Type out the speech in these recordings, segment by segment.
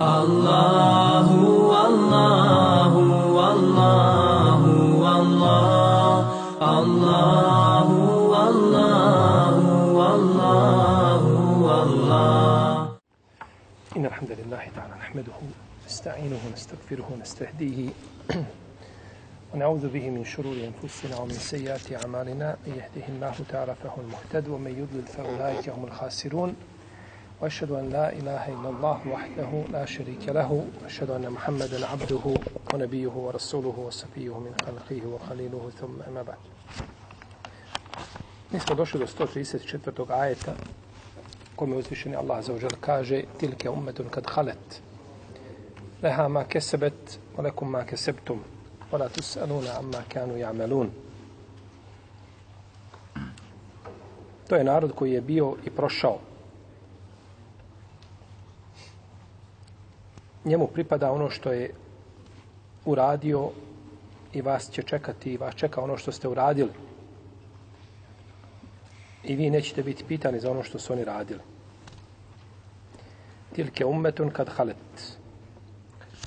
الله والله والله والله الله والله والله والله إن الحمد لله تعالى نحمده نستعينه ونستغفره ونستهديه ونعوذ به من شرور أنفسنا ومن سيئات أعمالنا. من يهده الله تعالى فهو المهتد ومن يضلل فأولئك هم الخاسرون. وأشهد أن لا إله إلا الله وحده لا شريك له وأشهد أن محمدا عبده ونبيه ورسوله وصفيه من خلقه وخليله ثم أما بعد. نسمى دوشة 134 آية كما يزيشني الله عز وجل كاجة تلك أمة قد خلت لها ما كسبت ولكم ما كسبتم ولا تسألون عما كانوا يعملون To je narod koji je bio i prošao. Njemu pripada ono što je uradio i vas će čekati i vas čeka ono što ste uradili. I vi nećete biti pitani za ono što su oni radili. Tilke ummetun kad halet.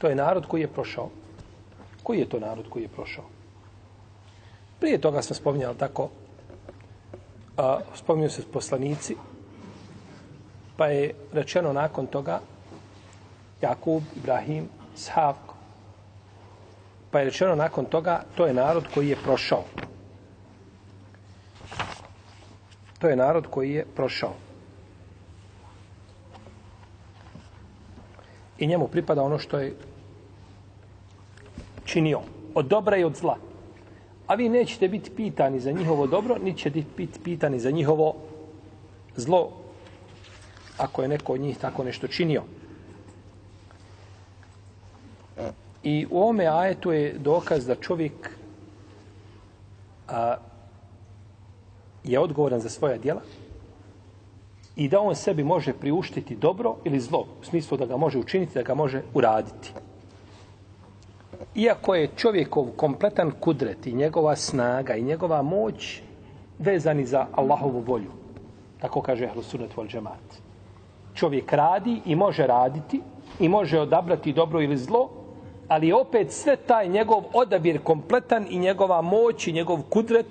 To je narod koji je prošao. Koji je to narod koji je prošao? Prije toga smo spominjali tako, a, spominju se poslanici, pa je rečeno nakon toga Jakub, Ibrahim, Ishak. Pa je rečeno nakon toga, to je narod koji je prošao. To je narod koji je prošao. I njemu pripada ono što je činio. Od dobra i od zla. A vi nećete biti pitani za njihovo dobro, ni ćete biti pitani za njihovo zlo, ako je neko od njih tako nešto činio. I u ovome ajetu je dokaz da čovjek a, je odgovoran za svoja djela i da on sebi može priuštiti dobro ili zlo, u smislu da ga može učiniti, da ga može uraditi. Iako je čovjekov kompletan kudret i njegova snaga i njegova moć vezani za Allahovu volju, tako kaže Ahlusunet vol džemat. Čovjek radi i može raditi i može odabrati dobro ili zlo, ali opet sve taj njegov odabir kompletan i njegova moć i njegov kudret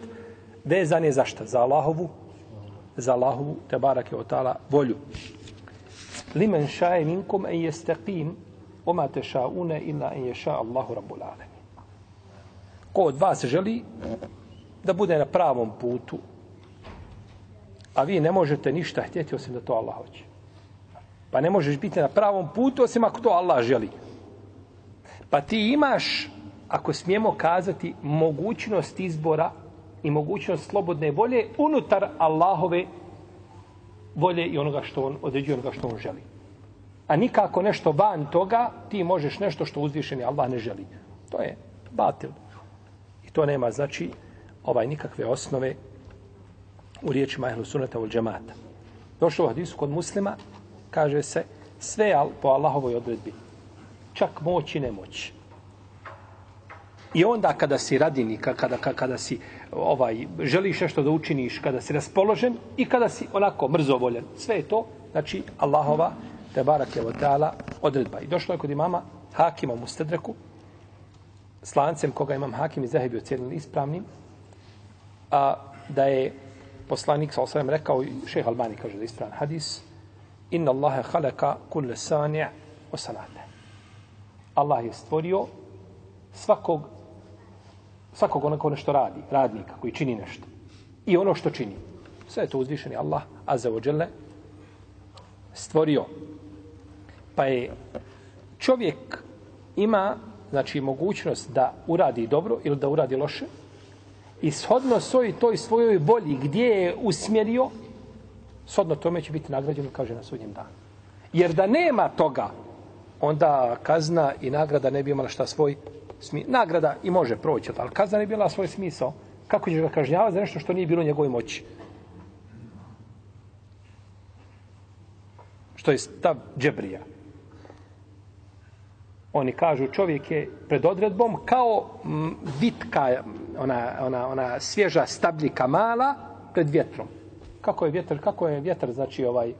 vezan je za šta? Za Allahovu za Allahovu te barake o ta'ala volju. Limen šaje minkum en jestaqim oma te šaune illa en ješa Allahu rabbul alemin. Ko od vas želi da bude na pravom putu, a vi ne možete ništa htjeti osim da to Allah hoće. Pa ne možeš biti na pravom putu osim ako to Allah želi. Pa ti imaš, ako smijemo kazati, mogućnost izbora i mogućnost slobodne volje unutar Allahove volje i onoga što on određuje, onoga što on želi. A nikako nešto van toga, ti možeš nešto što uzvišeni Allah ne želi. To je batil. I to nema, znači, ovaj nikakve osnove u riječima ehlu sunata u džemata. Došlo u hadisu kod muslima, kaže se, sve po Allahovoj odredbi čak moć i nemoć. I onda kada si radini, kada, kada, kada si ovaj, želiš nešto da učiniš, kada si raspoložen i kada si onako mrzovoljen, sve je to, znači Allahova, te barak je teala odredba. I došlo je kod imama Hakima u Stedreku, s lancem koga imam Hakim i Zahebi ocijenili ispravnim, a da je poslanik sa osvijem rekao, šeha Albani kaže da je ispravan hadis, inna Allahe haleka kulle sanje o. Allah je stvorio svakog svakog onako nešto radi, radnika koji čini nešto. I ono što čini. Sve je to uzvišeni Allah, Azza za ođele stvorio. Pa je čovjek ima znači mogućnost da uradi dobro ili da uradi loše i shodno svoj toj svojoj volji gdje je usmjerio shodno tome će biti nagrađeno kaže na sudnjem danu. Jer da nema toga onda kazna i nagrada ne bi imala šta svoj smisao. Nagrada i može proći, ali kazna ne bi bila svoj smisao. Kako ćeš ga kažnjavati za nešto što nije bilo njegove moći? Što je stav džebrija. Oni kažu čovjek je pred odredbom kao bitka, ona, ona, ona svježa stabljika mala pred vjetrom. Kako je vjetar, kako je vjetar, znači ovaj,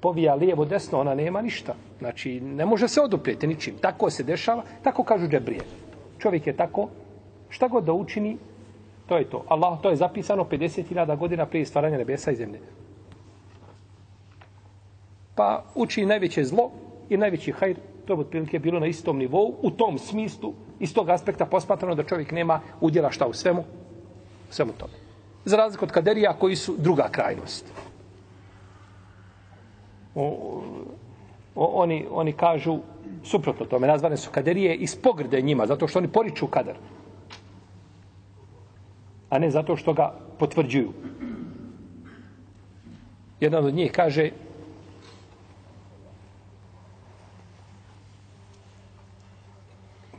povija lijevo, desno, ona nema ništa. Znači, ne može se oduprijeti ničim. Tako se dešava, tako kažu džebrije. Čovjek je tako, šta god da učini, to je to. Allah, to je zapisano 50.000 godina prije stvaranja nebesa i zemlje. Pa uči najveće zlo i najveći hajr, to je otprilike bilo na istom nivou, u tom smislu, iz tog aspekta posmatrano da čovjek nema udjela šta u svemu, u svemu tome. Za razliku od kaderija koji su druga krajnost. O, o, oni, oni kažu suprotno tome, nazvane su kaderije iz pogrde njima, zato što oni poriču kadar. A ne zato što ga potvrđuju. Jedan od njih kaže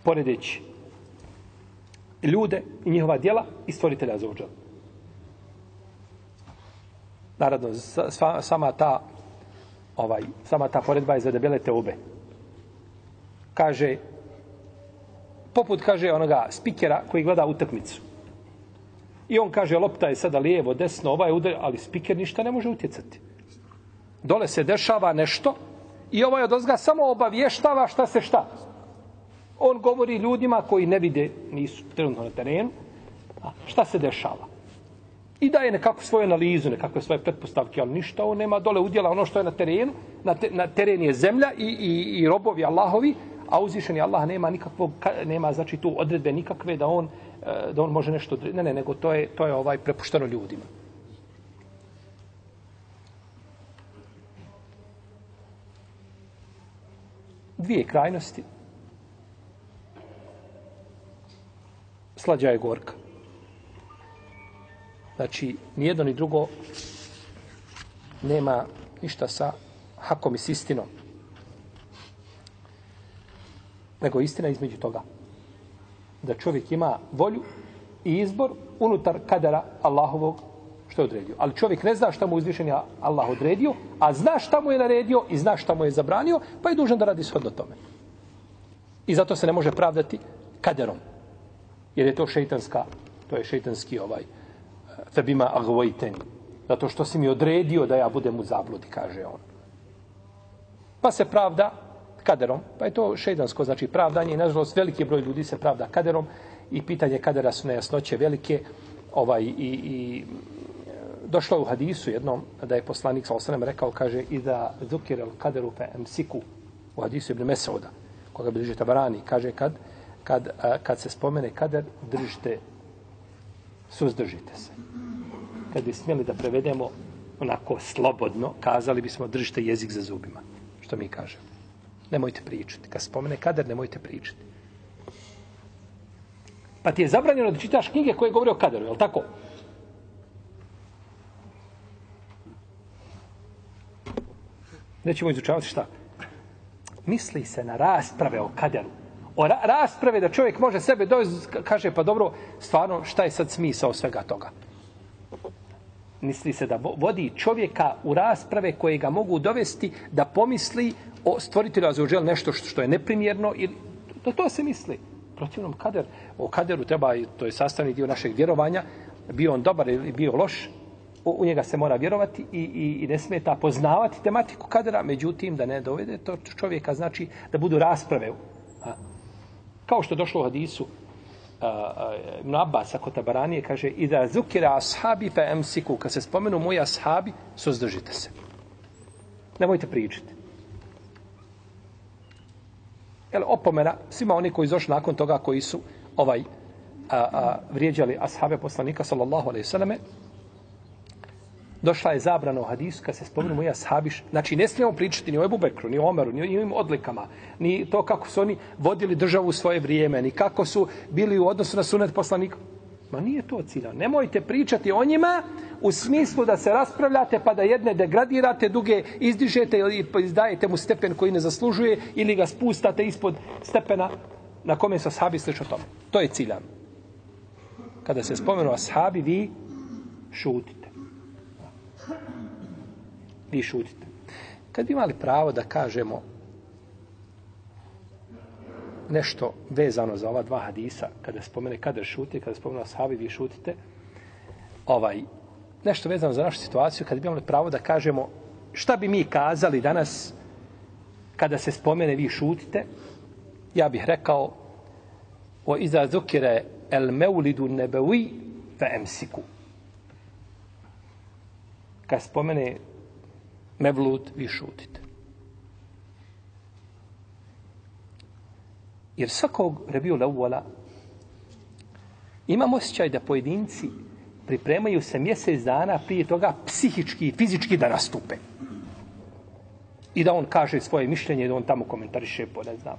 poredeći ljude i njihova djela i stvoritelja za uđel. Naravno, sama ta ovaj, sama ta poredba je za debele teube. Kaže, poput kaže onoga spikera koji gleda utakmicu. I on kaže, lopta je sada lijevo, desno, ovaj udar, ali spiker ništa ne može utjecati. Dole se dešava nešto i ovaj od ozga samo obavještava šta se šta. On govori ljudima koji ne vide, nisu trenutno na terenu, šta se dešava. I daje nekakvu svoju analizu, nekakve svoje pretpostavke, ali ništa, on nema dole udjela ono što je na terenu, na, te, na teren je zemlja i, i, i robovi Allahovi, a uzvišeni Allah nema nikakvog, nema znači tu odredbe nikakve da on, e, da on može nešto, ne, ne, nego to je, to je ovaj prepušteno ljudima. Dvije krajnosti, slađa je gorka. Znači, nijedno ni drugo nema ništa sa hakom i s istinom. Nego istina između toga. Da čovjek ima volju i izbor unutar kadara Allahovog što je odredio. Ali čovjek ne zna šta mu uzvišen je Allah odredio, a zna šta mu je naredio i zna šta mu je zabranio, pa je dužan da radi shodno tome. I zato se ne može pravdati kaderom. Jer je to šeitanska, to je šeitanski ovaj febima agvojteni. Zato što si mi odredio da ja budem u zabludi, kaže on. Pa se pravda kaderom, pa je to šeidansko, znači pravdanje i nažalost veliki broj ljudi se pravda kaderom i pitanje kadera su nejasnoće velike ovaj i, i došlo je u hadisu jednom da je poslanik sa osanem rekao, kaže i da zukir el kaderu pe emsiku u hadisu Ibn Mesauda koga bliže tabarani, kaže kad kad, kad se spomene kader, držite, suzdržite se. Kad bi smjeli da prevedemo onako slobodno, kazali bismo držite jezik za zubima. Što mi kažemo. Nemojte pričati. Kad spomene kader, nemojte pričati. Pa ti je zabranjeno da čitaš knjige koje govore o kaderu, je li tako? Nećemo izučavati šta? Misli se na rasprave o kaderu o ra rasprave da čovjek može sebe dovesti, kaže pa dobro, stvarno šta je sad smisao svega toga? Misli se da vodi čovjeka u rasprave koje ga mogu dovesti da pomisli o stvoritelju Azuđel nešto što, je neprimjerno ili da to se misli. Protivnom kader, o kaderu treba, to je sastavni dio našeg vjerovanja, bio on dobar ili bio loš, u, u njega se mora vjerovati i, i, i ne smeta poznavati tematiku kadera, međutim da ne dovede to čovjeka, znači da budu rasprave. Kao što došlo u hadisu Ibn Abbas, ako tabaranije, kaže i da zukira ashabi fe emsiku, kad se spomenu moji ashabi, suzdržite se. Nemojte pričati. Jel, opomena svima oni koji izošli nakon toga koji su ovaj a, a, vrijeđali ashabe poslanika sallallahu alaihi sallame došla je zabrana u hadisu kad se spomenu moja sahabiš. Znači, ne smijemo pričati ni o Ebu Bekru, ni o Omeru, ni o njim odlikama, ni to kako su oni vodili državu u svoje vrijeme, ni kako su bili u odnosu na sunet poslanika. Ma nije to cilja. Nemojte pričati o njima u smislu da se raspravljate pa da jedne degradirate, duge izdižete ili pa izdajete mu stepen koji ne zaslužuje ili ga spustate ispod stepena na kome su ashabi slično tome. To je ciljan. Kada se spomenu ashabi, vi šutite vi šutite. Kad bi imali pravo da kažemo nešto vezano za ova dva hadisa, kada spomene kada šuti, kada spomene ashabi, vi šutite, ovaj, nešto vezano za našu situaciju, kada bi imali pravo da kažemo šta bi mi kazali danas kada se spomene vi šutite, ja bih rekao o iza zukire el meulidu nebevi fe emsiku. Kad spomene mevlud, vi šutite. Jer svakog rebiju leuvala imam osjećaj da pojedinci pripremaju se mjesec dana prije toga psihički i fizički da nastupe. I da on kaže svoje mišljenje da on tamo komentariše po ne znam.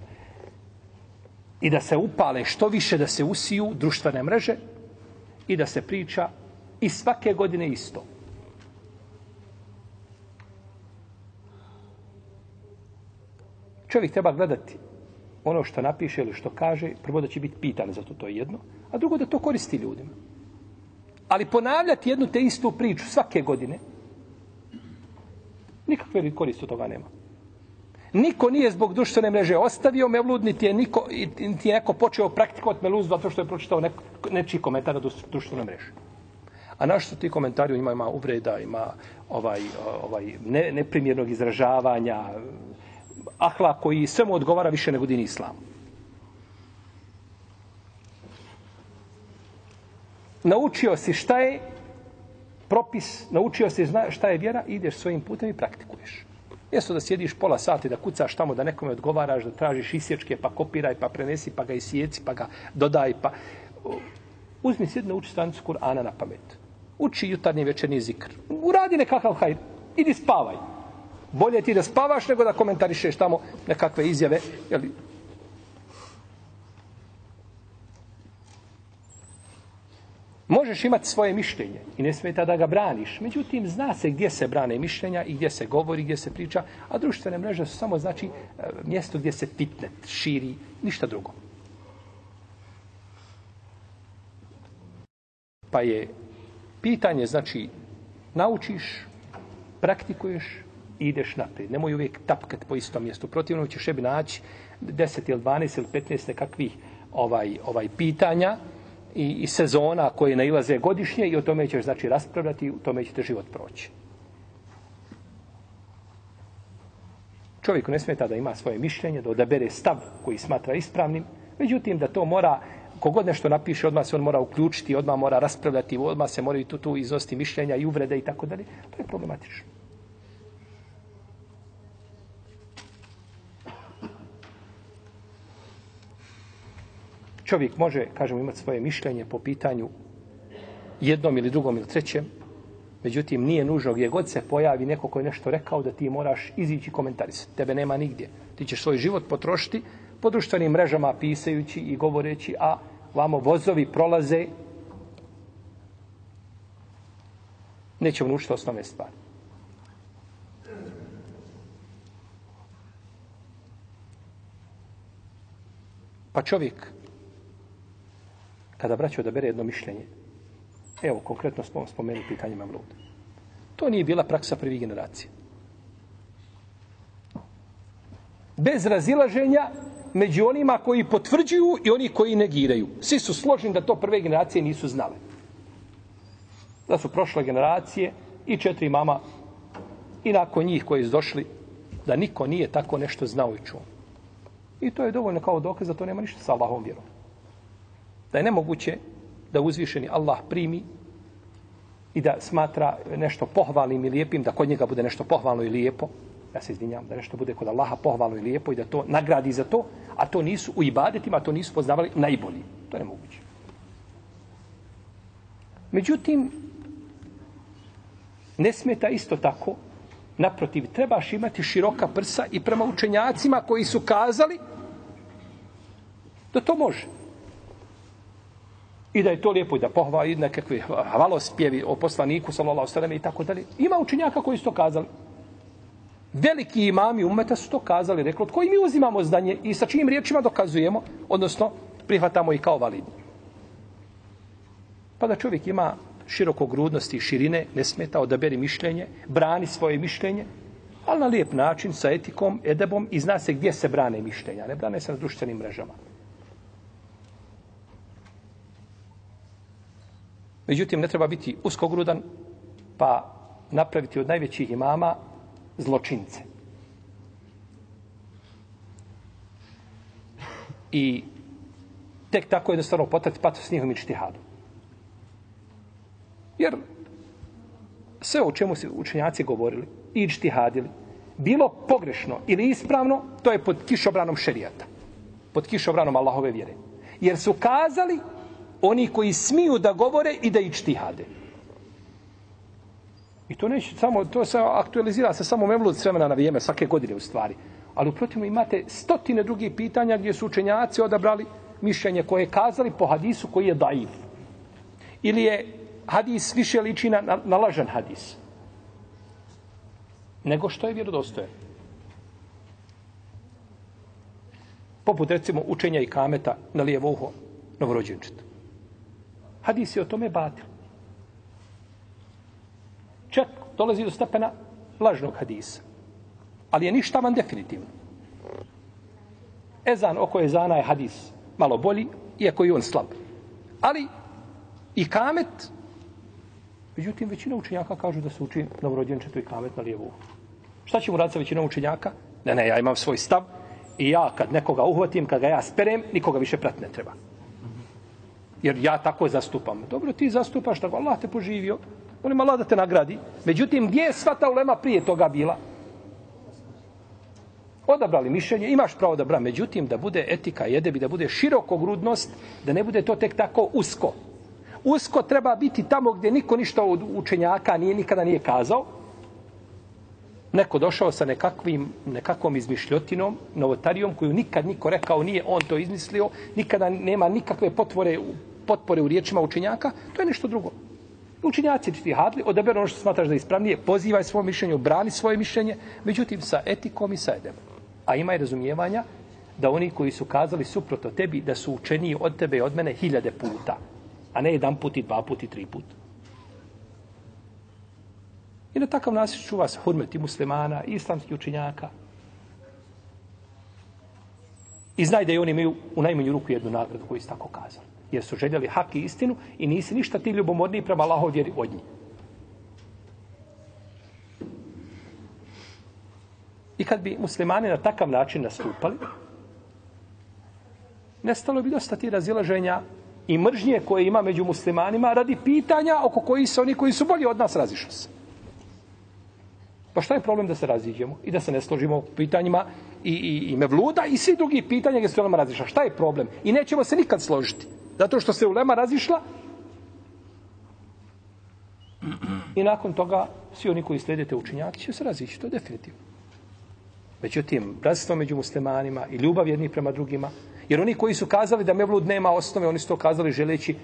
I da se upale što više da se usiju društvene mreže i da se priča i svake godine isto. Čovjek treba gledati ono što napiše ili što kaže, prvo da će biti pitan za to, to je jedno, a drugo da to koristi ljudima. Ali ponavljati jednu te istu priču svake godine, nikakve koristi od toga nema. Niko nije zbog društvene mreže ostavio Mevlud, niti je, niko, niti je neko počeo praktikovati Mevlud zato što je pročitao neko, nečiji komentar na društvene mreže. A naš su ti komentari, ima, ima uvreda, ima ovaj, ovaj ne, neprimjernog izražavanja, ahla koji svemu odgovara više nego din islam. Naučio si šta je propis, naučio si šta je vjera, ideš svojim putem i praktikuješ. Jesu da sjediš pola sati, da kucaš tamo, da nekome odgovaraš, da tražiš isječke, pa kopiraj, pa prenesi, pa ga isjeci, pa ga dodaj, pa... Uzmi sjedno, uči stranicu Kur'ana na pamet. Uči jutarnji večerni zikr. Uradi nekakav hajr. Idi spavaj. Bolje ti da spavaš nego da komentarišeš tamo nekakve izjave. Jeli? Možeš imati svoje mišljenje i ne smeta da ga braniš. Međutim, zna se gdje se brane mišljenja i gdje se govori, gdje se priča, a društvene mreže su samo znači e, mjesto gdje se fitnet širi, ništa drugo. Pa je pitanje, znači, naučiš, praktikuješ, ideš naprijed. Nemoj uvijek tapkat po istom mjestu. Protivno ćeš sebi naći 10 ili 12 ili 15 nekakvih ovaj, ovaj pitanja i, i sezona koje nailaze godišnje i o tome ćeš znači raspravljati i u tome ćete život proći. Čovjeku ne smeta da ima svoje mišljenje, da odabere stav koji smatra ispravnim, međutim da to mora, kogod nešto napiše, odmah se on mora uključiti, odmah mora raspravljati, odmah se moraju tu, tu iznosti mišljenja i uvrede i tako dalje. To je problematično. Čovjek može, kažemo, imati svoje mišljenje po pitanju jednom ili drugom ili trećem, međutim, nije nužno gdje god se pojavi neko koji je nešto rekao da ti moraš izići komentarisati. Tebe nema nigdje. Ti ćeš svoj život potrošiti po društvenim mrežama pisajući i govoreći, a vamo vozovi prolaze, nećemo naučiti osnovne stvari. Pa čovjek kada braćo da bere jedno mišljenje, evo, konkretno smo spomenuli pitanje Mamluda. To nije bila praksa prvih generacija. Bez razilaženja među onima koji potvrđuju i oni koji negiraju. Svi su složeni da to prve generacije nisu znale. Da su prošle generacije i četiri mama i nakon njih koji su došli da niko nije tako nešto znao i čuo. I to je dovoljno kao dokaz da to nema ništa sa Allahom vjerom da je nemoguće da uzvišeni Allah primi i da smatra nešto pohvalnim i lijepim, da kod njega bude nešto pohvalno i lijepo, ja se izvinjam, da nešto bude kod Allaha pohvalno i lijepo i da to nagradi za to, a to nisu u ibadetima, to nisu poznavali najbolji. To je nemoguće. Međutim, ne smeta isto tako, naprotiv, trebaš imati široka prsa i prema učenjacima koji su kazali da to može i da je to lijepo i da pohvali nekakve hvalospjevi o poslaniku sallallahu alejhi i tako dalje. Ima učenjaka koji su to kazali. Veliki imami umeta su to kazali, rekli od koji mi uzimamo zdanje i sa čijim riječima dokazujemo, odnosno prihvatamo i kao validni. Pa da čovjek ima širokogrudnosti i širine, ne smeta, odaberi mišljenje, brani svoje mišljenje, ali na lijep način, sa etikom, edebom i zna se gdje se brane mišljenja. Ne brane se na društvenim mrežama. Međutim, ne treba biti uskogrudan, pa napraviti od najvećih imama zločince. I tek tako jednostavno potrati pato s njihovim ičtihadom. Jer sve o čemu se učenjaci govorili i ičtihadili, bilo pogrešno ili ispravno, to je pod kišobranom šerijata. Pod kišobranom Allahove vjere. Jer su kazali oni koji smiju da govore i da ičtihade. I to neće samo, to se aktualizira se samo memlud s vremena na vrijeme, svake godine u stvari. Ali uprotivno imate stotine drugih pitanja gdje su učenjaci odabrali mišljenje koje je kazali po hadisu koji je daif. Ili je hadis više liči na, na, na lažan hadis. Nego što je vjerodostojen. Poput recimo učenja i kameta na lijevo uho novorođenčeta. Hadis je o tome batil. Čak dolazi do stepena lažnog hadisa. Ali je ništa van definitivno. Ezan oko ezana je hadis malo bolji, iako je on slab. Ali i kamet, međutim, većina učenjaka kažu da se uči novorođenčetu i kamet na lijevu. Šta ćemo raditi sa većinom učenjaka? Ne, ne, ja imam svoj stav i ja kad nekoga uhvatim, kad ga ja sperem, nikoga više prat ne treba. Jer ja tako zastupam. Dobro, ti zastupaš tako, Allah te poživio, Molim Allah da te nagradi. Međutim, gdje je sva ta ulema prije toga bila? odabrali mišljenje, imaš pravo da bra, međutim da bude etika i edebi, da bude širokogrudnost, da ne bude to tek tako usko. Usko treba biti tamo gdje niko ništa od učenjaka nije nikada nije kazao. Neko došao sa nekakvim, nekakvom izmišljotinom, novotarijom, koju nikad niko rekao nije on to izmislio, nikada nema nikakve potvore, potpore u riječima učenjaka, to je nešto drugo. Učenjaci ti hadli, odaberu ono što smatraš da je ispravnije, pozivaj svoje mišljenje, brani svoje mišljenje, međutim sa etikom i sa edem. A ima i razumijevanja da oni koji su kazali suprotno tebi, da su učeniji od tebe i od mene hiljade puta, a ne jedan put i dva put i tri puta. I na takav nas čuva se hurmet i muslimana, i islamskih učinjaka. I znaj da i oni imaju u najmanju ruku jednu nagradu koju su tako kazali. Jer su željeli hak i istinu i nisi ništa ti ljubomorniji prema Allahov vjeri od njih. I kad bi muslimani na takav način nastupali, nestalo bi dosta ti razilaženja i mržnje koje ima među muslimanima radi pitanja oko koji su oni koji su bolji od nas razišli se. Pa šta je problem da se raziđemo i da se ne složimo u pitanjima i, i, i mevluda i svi drugi pitanja gdje se ulema razišla? Šta je problem? I nećemo se nikad složiti. Zato što se ulema razišla i nakon toga svi oni koji slijedite učinjaki će se razići. To je definitivno. Međutim, bratstvo među muslimanima i ljubav jednih prema drugima, jer oni koji su kazali da mevlud nema osnove, oni su to kazali želeći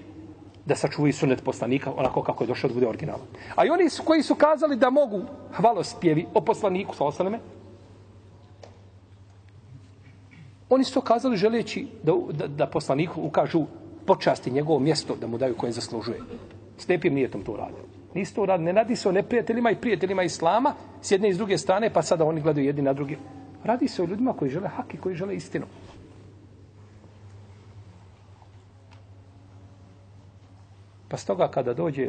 da sačuvaju sunet poslanika onako kako je došao da bude originalan. A i oni su, koji su kazali da mogu hvalospjevi o poslaniku, sa osaneme, oni su to kazali želeći da, da, da poslaniku ukažu počasti njegovo mjesto da mu daju koje zaslužuje. S lijepim nijetom to uradio. Nisu to uradili. Ne radi se o neprijateljima i prijateljima Islama s jedne i s druge strane, pa sada oni gledaju jedni na drugi. Radi se o ljudima koji žele hak i koji žele istinu. Pa stoga kada dođe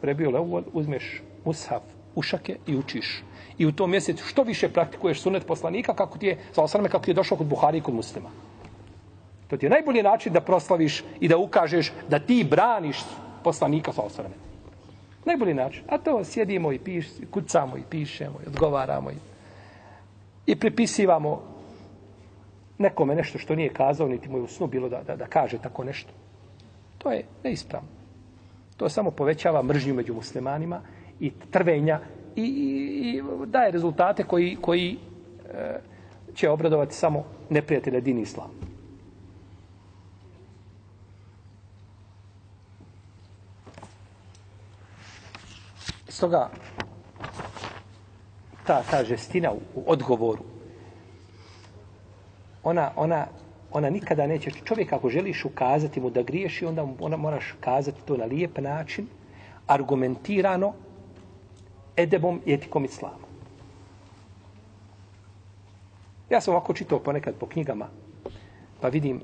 prebio Leuvol, uzmeš mushaf, ušake i učiš. I u tom mjesecu što više praktikuješ sunet poslanika, kako ti je, sa osrame, kako ti je došao kod Buhari i kod muslima. To ti je najbolji način da proslaviš i da ukažeš da ti braniš poslanika sa osrame. Najbolji način. A to sjedimo i piš, kucamo i pišemo i odgovaramo i, i pripisivamo nekome nešto što nije kazao, niti mu je u snu bilo da, da, da kaže tako nešto. To je neispravno. To samo povećava mržnju među muslimanima i trvenja i, i, i daje rezultate koji, koji e, će obradovati samo neprijatelje din islama. Stoga, ta, ta žestina u, u odgovoru, ona, ona, ona nikada neće, čovjek ako želiš ukazati mu da griješi, onda ona moraš kazati to na lijep način, argumentirano, edebom i etikom islama. Ja sam ovako čitao ponekad po knjigama, pa vidim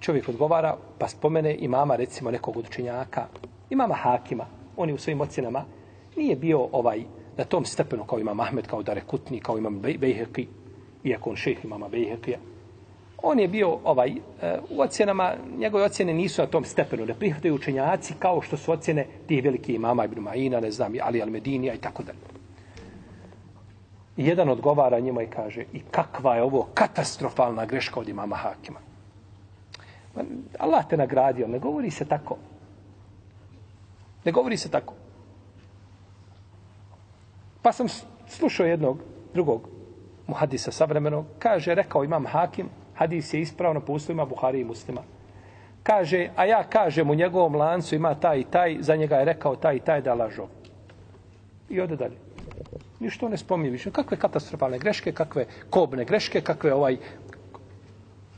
čovjek odgovara, pa spomene imama, recimo, nekog učenjaka, imama Hakima, oni u svojim ocjenama, nije bio ovaj na tom stepenu kao imam Ahmed, kao Darekutni, kao imam Bejheki, iako on šejh imama Bejhekija. On je bio ovaj, e, u ocjenama, njegove ocjene nisu na tom stepenu, ne prihvataju učenjaci kao što su ocjene tih veliki imama Ibn Ma'ina, ne znam, Ali Al-Medinija i tako dalje. I jedan odgovara njima i kaže, i kakva je ovo katastrofalna greška od imama Hakima. Allah te nagradio, ne govori se tako. Ne govori se tako. Pa sam slušao jednog drugog muhadisa savremenog, kaže, rekao imam Hakim, hadis je ispravno po uslovima Buhari i muslima. Kaže, a ja kažem u njegovom lancu ima taj i taj, za njega je rekao taj i taj da lažo. I ode dalje. Ništo ne spominje više. Kakve katastrofalne greške, kakve kobne greške, kakve ovaj...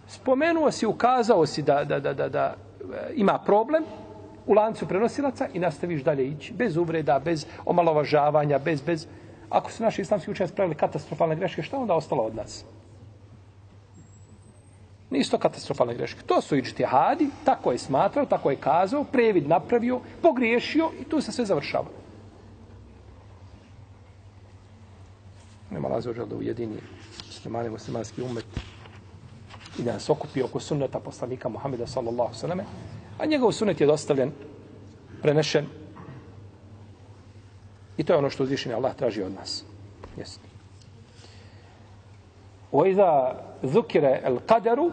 Spomenuo si, ukazao si da, da, da, da, da e, ima problem u lancu prenosilaca i nastaviš dalje ići. Bez uvreda, bez omalovažavanja, bez, bez... Ako su naši islamski učenjaci pravili katastrofalne greške, šta onda ostalo od nas? Nisu to katastrofalne greške. To su iđtihadi, tako je smatrao, tako je kazao, previd napravio, pogriješio i tu se sve završava. Nema razloža da ujedini muslimani muslimanski umet i da nas okupi oko sunneta poslanika Muhammeda sallallahu sallam a njegov sunnet je dostavljen, prenešen i to je ono što uzvišenje Allah traži od nas. Jesi. وإذا zukire el kaderu,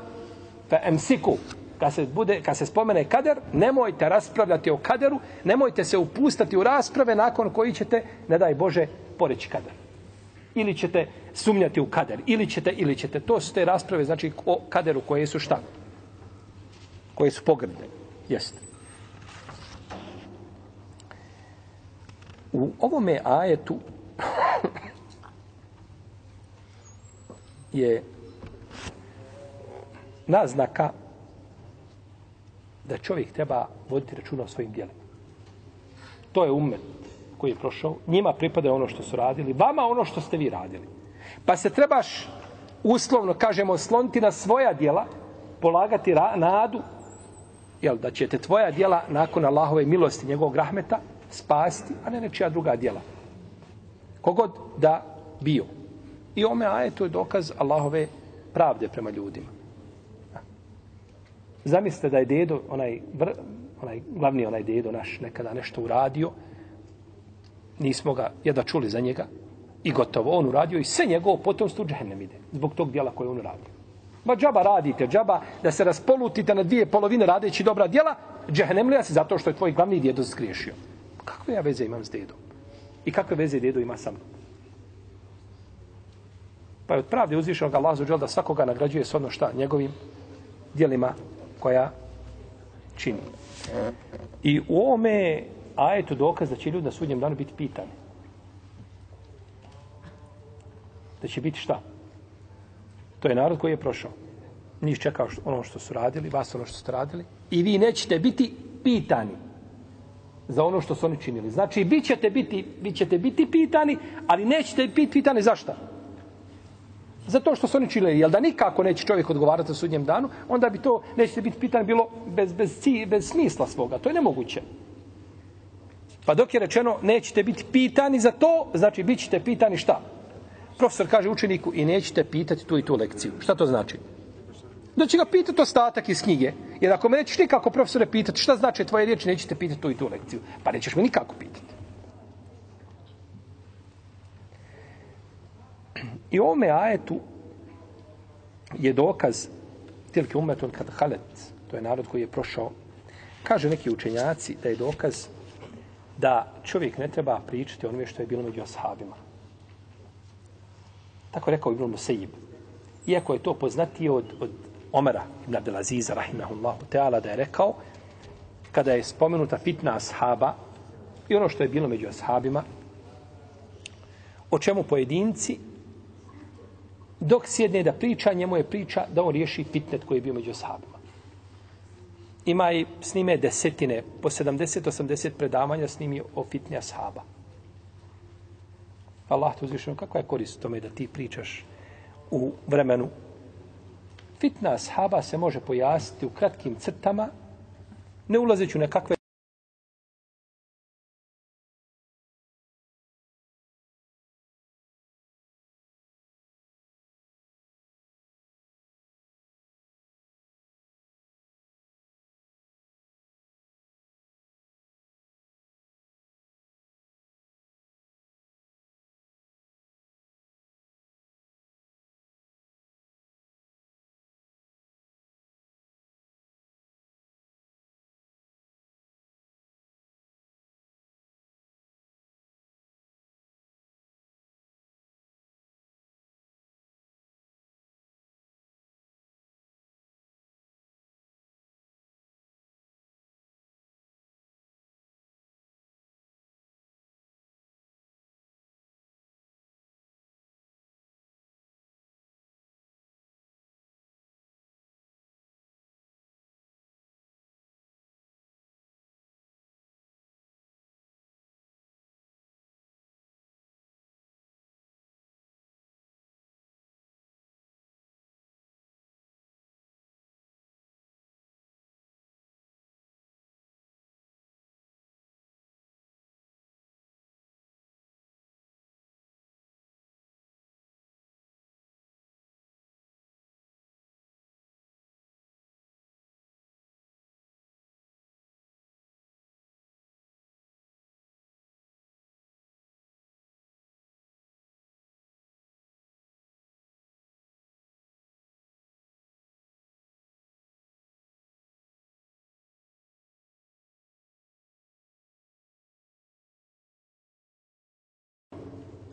fe emsiku, kad se, bude, kad se spomene kader, nemojte raspravljati o kaderu, nemojte se upustati u rasprave nakon koji ćete, ne daj Bože, poreći kader. Ili ćete sumnjati u kader, ili ćete, ili ćete. To su te rasprave, znači, o kaderu koje su šta? Koje su pogrde. Jeste. U ovome ajetu je naznaka da čovjek treba voditi računa o svojim dijelima. To je umet koji je prošao. Njima pripada ono što su radili, vama ono što ste vi radili. Pa se trebaš uslovno, kažemo, sloniti na svoja dijela, polagati ra nadu, jel, da će te tvoja dijela nakon Allahove milosti, njegovog rahmeta, spasti, a ne nečija druga dijela. Kogod da bio. I ome ajetu je dokaz Allahove pravde prema ljudima. Zamislite da je dedo, onaj, vr, onaj glavni onaj dedo naš, nekada nešto uradio, nismo ga jedva čuli za njega, i gotovo, on uradio i sve njegovo potomstvo džehennem ide, zbog tog dijela koje on uradio. Ma džaba radite, džaba da se raspolutite na dvije polovine radeći dobra dijela, džehennemlija se zato što je tvoj glavni djedo skriješio. Kakve ja veze imam s dedom? I kakve veze dedo ima sa mnom? Pa je od pravde uzvišenog Allah zađel da svakoga nagrađuje s ono šta njegovim dijelima koja čini. I u ovome ajetu dokaz da će ljudi na sudnjem danu biti pitani. Da će biti šta? To je narod koji je prošao. Njih čekao ono što su radili, vas ono što ste radili. I vi nećete biti pitani za ono što su oni činili. Znači, vi ćete biti, vi ćete biti pitani, ali nećete biti pitani zašto? Zato što su oni činili. Jel da nikako neće čovjek odgovarati na sudnjem danu, onda bi to, neće biti pitan, bilo bez, bez, ci, bez smisla svoga. To je nemoguće. Pa dok je rečeno, nećete biti pitani za to, znači bit ćete pitani šta? Profesor kaže učeniku i nećete pitati tu i tu lekciju. Šta to znači? Da će ga pitati ostatak iz knjige. Jer ako me nećeš nikako profesore pitati šta znači tvoje riječi, nećete pitati tu i tu lekciju. Pa nećeš me nikako pitati. I ovome ajetu je dokaz tilke umetun kad halet, to je narod koji je prošao, kaže neki učenjaci da je dokaz da čovjek ne treba pričati onome što je bilo među ashabima. Tako rekao Ibn Musejib. Iako je to poznatije od, od Omera ibn Abdelaziza, rahimahullahu teala, da je rekao, kada je spomenuta fitna ashaba i ono što je bilo među ashabima, o čemu pojedinci dok sjedne da priča, njemu je priča da on riješi fitnet koji je bio među sahabima. Ima i s desetine, po 70-80 predavanja s o fitnja sahaba. Allah te uzvišeno, kakva je korist tome da ti pričaš u vremenu? Fitna sahaba se može pojasniti u kratkim crtama, ne ulazeći u nekakve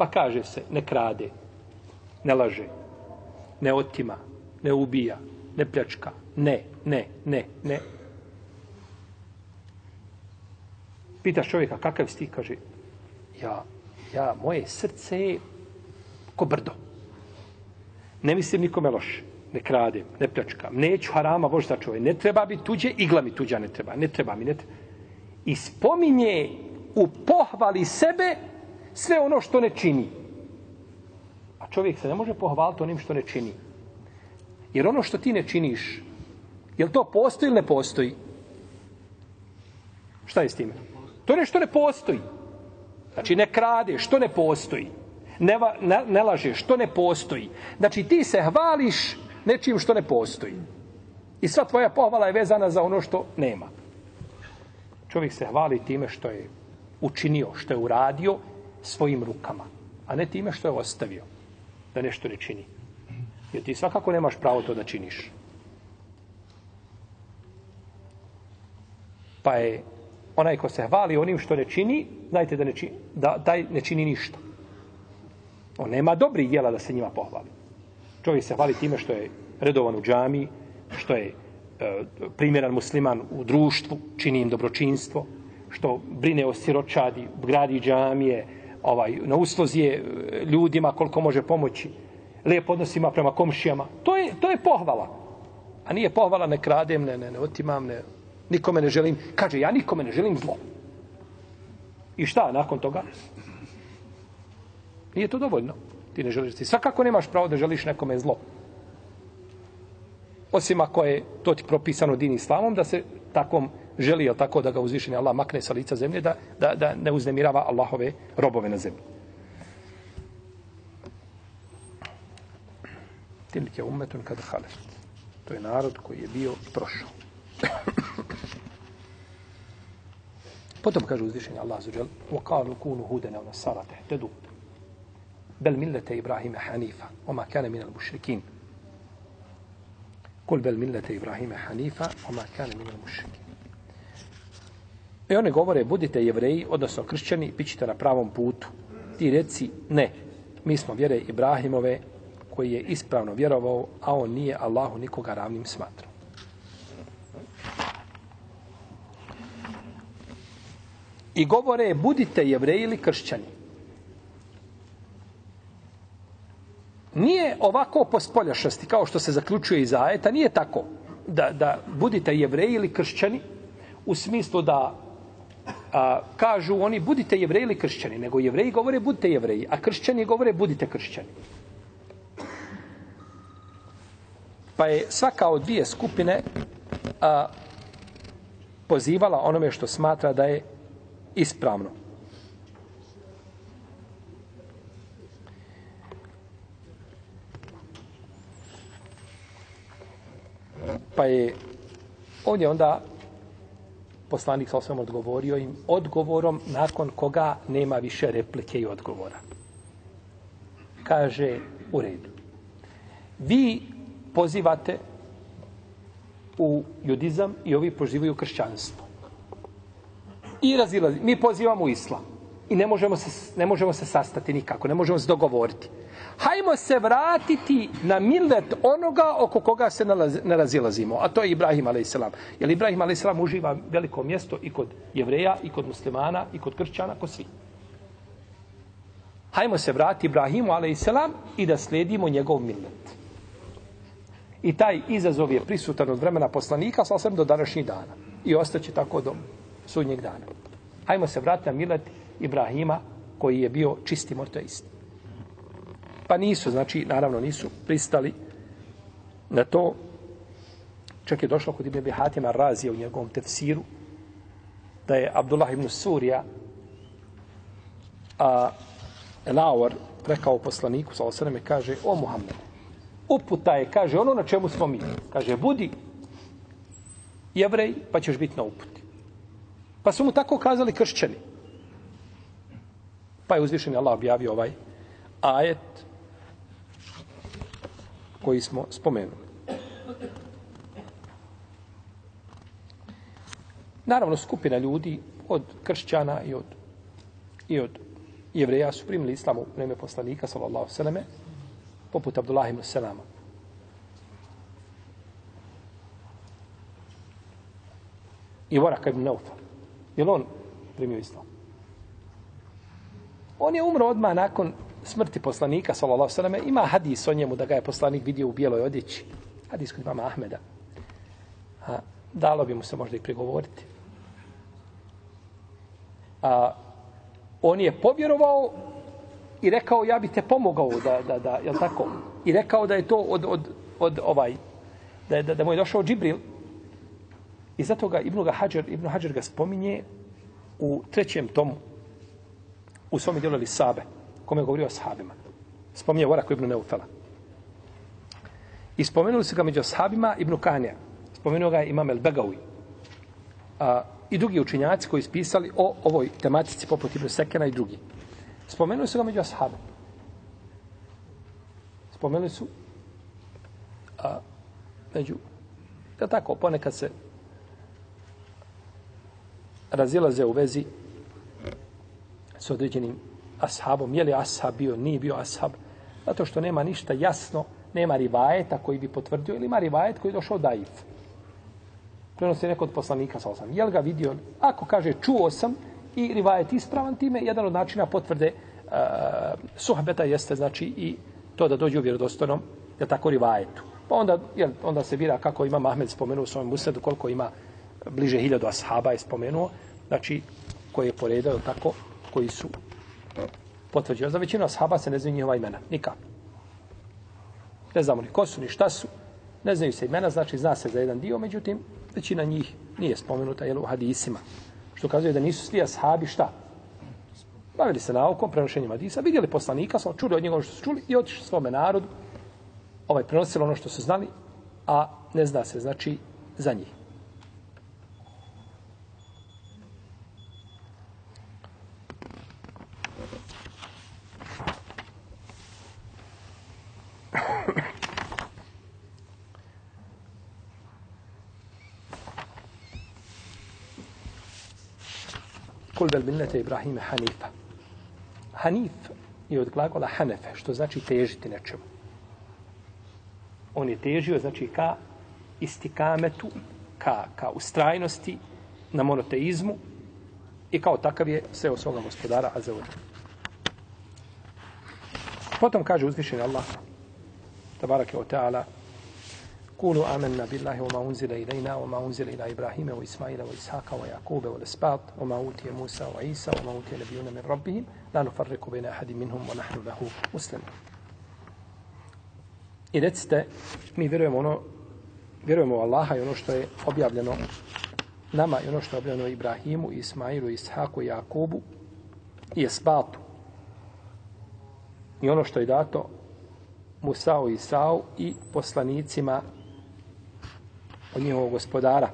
Pa kaže se, ne krade, ne laže, ne otima, ne ubija, ne pljačka, ne, ne, ne, ne. Pitaš čovjeka, kakav si ti, kaže, ja, ja, moje srce je ko brdo. Ne mislim nikome loše. Ne kradem, ne pljačkam. Neću harama, bož čovjek Ne treba biti tuđe, igla mi tuđa ne treba. Ne treba mi, ne treba. I spominje u pohvali sebe sve ono što ne čini. A čovjek se ne može pohvaliti onim što ne čini. Jer ono što ti ne činiš, je to postoji ili ne postoji? Šta je s time? To je nešto ne postoji. Znači ne krade, što ne postoji. Ne, va, ne, ne laže, što ne postoji. Znači ti se hvališ nečim što ne postoji. I sva tvoja pohvala je vezana za ono što nema. Čovjek se hvali time što je učinio, što je uradio svojim rukama, a ne time što je ostavio da nešto ne čini. Jer ti svakako nemaš pravo to da činiš. Pa je onaj ko se hvali onim što ne čini, znajte da, ne čini, da taj ne čini ništa. On nema dobrih djela da se njima pohvali. Čovjek se hvali time što je redovan u džami, što je e, primjeran musliman u društvu, čini im dobročinstvo, što brine o siročadi, gradi džamije, ovaj, na uslozije je e, ljudima koliko može pomoći, lijep odnosima prema komšijama. To je, to je pohvala. A nije pohvala ne kradem, ne, ne, ne otimam, ne, nikome ne želim. Kaže, ja nikome ne želim zlo. I šta nakon toga? Nije to dovoljno. Ti ne želiš, ti svakako nemaš pravo da želiš nekome zlo. Osim ako je to ti propisano din islamom, da se takvom želi, jel tako, da ga uzvišeni Allah makne sa lica zemlje, da, da, da ne uznemirava Allahove robove na zemlji. Tilke umetun kada haleft. To je narod koji je bio prošao. Potom kaže uzvišenje Allah zuđel وَقَالُوا كُونُوا هُدَنَا وَنَسَارَ تَهْتَدُوا بل ملة إبراهيم حنيفة وما كان من المشركين قل بل ملة إبراهيم حنيفة وما كان من المشركين I oni govore, budite jevreji, odnosno kršćani, bit ćete na pravom putu. Ti reci, ne, mi smo vjere Ibrahimove, koji je ispravno vjerovao, a on nije Allahu nikoga ravnim smatrao. I govore, budite jevreji ili kršćani. Nije ovako po spoljašnosti, kao što se zaključuje iz ajeta, nije tako da, da budite jevreji ili kršćani, u smislu da a, kažu oni budite jevreji ili kršćani, nego jevreji govore budite jevreji, a kršćani govore budite kršćani. Pa je svaka od dvije skupine a, pozivala onome što smatra da je ispravno. Pa je ovdje onda poslanik sa osvom odgovorio im odgovorom nakon koga nema više replike i odgovora. Kaže u redu. Vi pozivate u judizam i ovi pozivaju kršćanstvo. I razilazi. Mi pozivamo u islam. I ne možemo, se, ne možemo se sastati nikako. Ne možemo se dogovoriti. Hajmo se vratiti na millet onoga oko koga se ne razilazimo. A to je Ibrahim a.s. Jer Ibrahim a.s. uživa veliko mjesto i kod jevreja, i kod muslimana, i kod kršćana, kod svi. Hajmo se vratiti Ibrahimu a.s. i da slijedimo njegov millet. I taj izazov je prisutan od vremena poslanika sasvim do današnjih dana. I ostaće tako do sudnjeg dana. Hajmo se vratiti na millet Ibrahima koji je bio čisti motoist. Pa nisu, znači, naravno nisu pristali na to. Čak je došlo kod Ibn Bihatima Razija u njegovom tefsiru da je Abdullah ibn Surija a Elawar rekao poslaniku sa osaname kaže o Muhammed uputa je kaže ono na čemu smo mi. Kaže budi jevrej pa ćeš biti na uputi. Pa su mu tako kazali kršćani. Pa je uzvišen Allah objavio ovaj ajet koji smo spomenuli. Naravno, skupina ljudi od kršćana i od, i od jevreja su primili islam u vreme poslanika, sallallahu sallame, poput Abdullah ibn Selama. I Varaka ibn Neufa. Je on primio islam? On je umro odmah nakon smrti poslanika, sallallahu sallam, Ima hadis o njemu da ga je poslanik vidio u bijeloj odjeći. Hadis kod mama Ahmeda. A, dalo bi mu se možda i prigovoriti. A, on je povjerovao i rekao ja bi te pomogao da, da, da, jel tako? I rekao da je to od, od, od ovaj, da, je, da, da mu je došao Džibril. I zato ga Ibn Hajar, Ibn Hajar ga spominje u trećem tomu, u svom dijelu ili Sabe, kome je govorio o sahabima. Spominje Voraku Ibn Neufela. I spomenuli su ga među sahabima Ibn Kanija. Spomenuo ga je Imam El Begawi. A, I drugi učinjaci koji spisali o ovoj tematici poput Ibn Sekena i drugi. Spomenuli su ga među sahabima. Spomenuli su a, među da tako, ponekad se razilaze u vezi s određenim ashabom. Je li ashab bio, nije bio ashab? Zato što nema ništa jasno, nema rivajeta koji bi potvrdio, ili ima rivajet koji je došao daif. Prenosi neko od poslanika sa osam. Je li ga vidio? Ako kaže čuo sam i rivajet ispravan time, jedan od načina potvrde uh, suhbeta jeste znači i to da dođe u vjerodostojnom, je tako rivajetu. Pa onda, jel, onda se bira kako ima Mahmed spomenuo u svojom musnedu, koliko ima bliže hiljadu ashaba je spomenuo, znači koji je poredao tako, koji su potvrđeno. Za većinu ashaba se ne znaju njihova imena, nikak. Ne znamo ni ko su, ni šta su, ne znaju se imena, znači zna se za jedan dio, međutim, većina njih nije spomenuta jel, u hadisima. Što kazuje da nisu svi ashabi šta? Bavili se naukom, prenošenjem hadisa, vidjeli poslanika, smo čuli od njega ono što su čuli i otišli svome narodu, ovaj prenosili ono što su znali, a ne zna se, znači, za njih. Kul bel millete Ibrahime Hanifa. Hanif je od glagola Hanefe, što znači težiti nečemu. On je težio, znači, ka istikametu, ka, ka ustrajnosti na monoteizmu i kao takav je sve od svoga gospodara Azeođa. Potom kaže uzvišeni Allah, tabarake o teala, قولوا آمنا بالله وما أنزل إلينا وما أنزل إلى إبراهيم وإسماعيل وإسحاق ويعقوب والأسباط وما أوتي موسى وعيسى وما أوتي نبيون من ربهم لا نفرق بين أحد منهم ونحن له مسلمون I recite, mi vjerujemo ono, vjerujemo u Allaha i ono što je objavljeno nama i ono što je objavljeno Ibrahimu, Ismailu, Ishaku, Jakubu i Esbatu. I ono što je dato Musao i Isao i poslanicima od njihovog gospodara.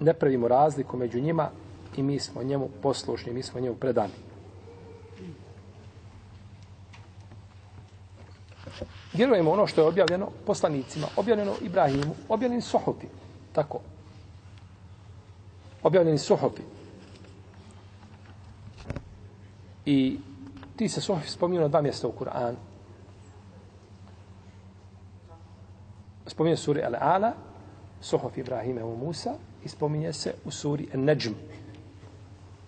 Ne pravimo razliku među njima i mi smo njemu poslušni, mi smo njemu predani. Vjerujemo ono što je objavljeno poslanicima, objavljeno Ibrahimu, objavljeni Sohofi. Tako. Objavljeni Sohofi. I ti se Sohofi spominju na dva mjesta u Kur'anu. Spominje suri Al-Ala, Suhof Ibrahime u Musa i spominje se u suri Al-Najm.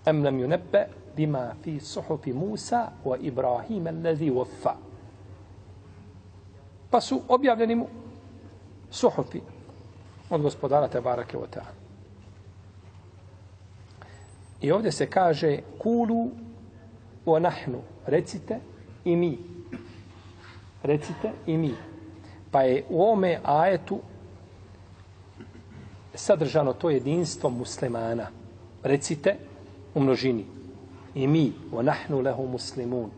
Em nam yunebbe bima fi suhufi Musa wa Ibrahim allazi waffa. Pa su objavljeni mu suhufi od gospodara Tebarake wa ta'ala. I ovdje se kaže kulu o nahnu, recite i mi. Recite i mi. Pa je u ome ajetu sadržano to jedinstvo muslimana. Recite u množini. I mi, o nahnu lehu muslimun.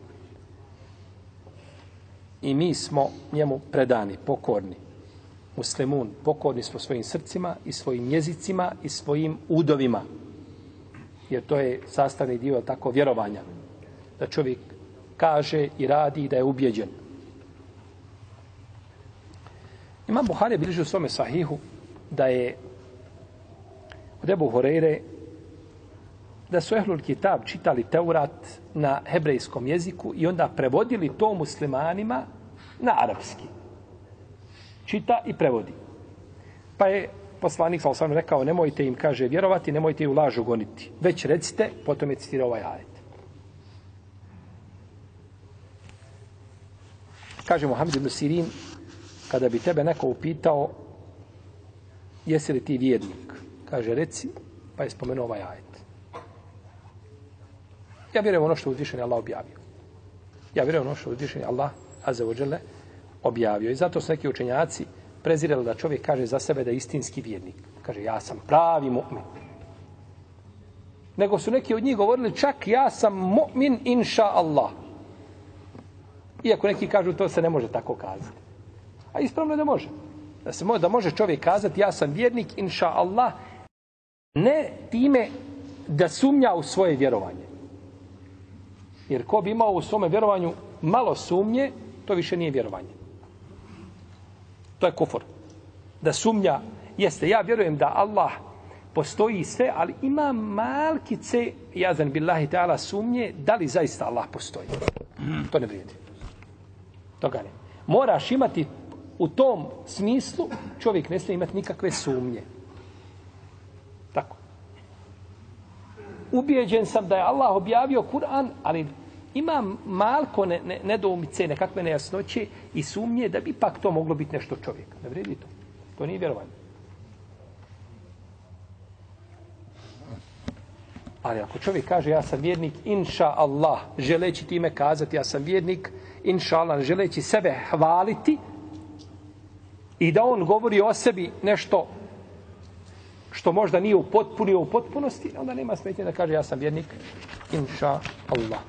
I mi smo njemu predani, pokorni. Muslimun, pokorni smo svojim srcima i svojim jezicima i svojim udovima. Jer to je sastavni dio tako vjerovanja. Da čovjek kaže i radi da je ubjeđen. Imam Buhari bilježi u svome sahihu da je od Ebu Horeire da su Ehlul Kitab čitali Teurat na hebrejskom jeziku i onda prevodili to muslimanima na arapski. Čita i prevodi. Pa je poslanik sa osam rekao, nemojte im, kaže, vjerovati, nemojte im lažu goniti. Već recite, potom je citirao ovaj ajet. Kaže Muhammed ibn Sirin, kada bi tebe neko upitao, jesi li ti vjernik? Kaže, reci, pa je spomenuo ovaj ajet. Ja vjerujem ono što uzvišen je Allah objavio. Ja vjerujem ono što uzvišen je Allah, Azza ođele, objavio. I zato su neki učenjaci prezirali da čovjek kaže za sebe da je istinski vjernik. Kaže, ja sam pravi mu'min. Nego su neki od njih govorili čak ja sam mu'min inša Allah. Iako neki kažu to se ne može tako kazati. A ispravno je da može. Da, se može, da može čovjek kazati ja sam vjernik inša Allah ne time da sumnja u svoje vjerovanje. Jer ko bi imao u svome vjerovanju malo sumnje, to više nije vjerovanje. To je kufor. Da sumnja, jeste, ja vjerujem da Allah postoji sve, ali ima malkice, jazan billahi ta'ala, sumnje, da li zaista Allah postoji. To ne vrijedi. Toga ne. Moraš imati u tom smislu, čovjek ne smije imati nikakve sumnje. Tako. Ubijeđen sam da je Allah objavio Kur'an, ali ima malko ne, ne, nedoumice, nekakve nejasnoće i sumnje da bi pak to moglo biti nešto čovjeka. Ne vredi to. To nije vjerovanje. Ali ako čovjek kaže ja sam vjernik, inša Allah, želeći time kazati ja sam vjernik, inša Allah, želeći sebe hvaliti i da on govori o sebi nešto što možda nije u u potpunosti, onda nema smetnje da kaže ja sam vjernik, inša Allah.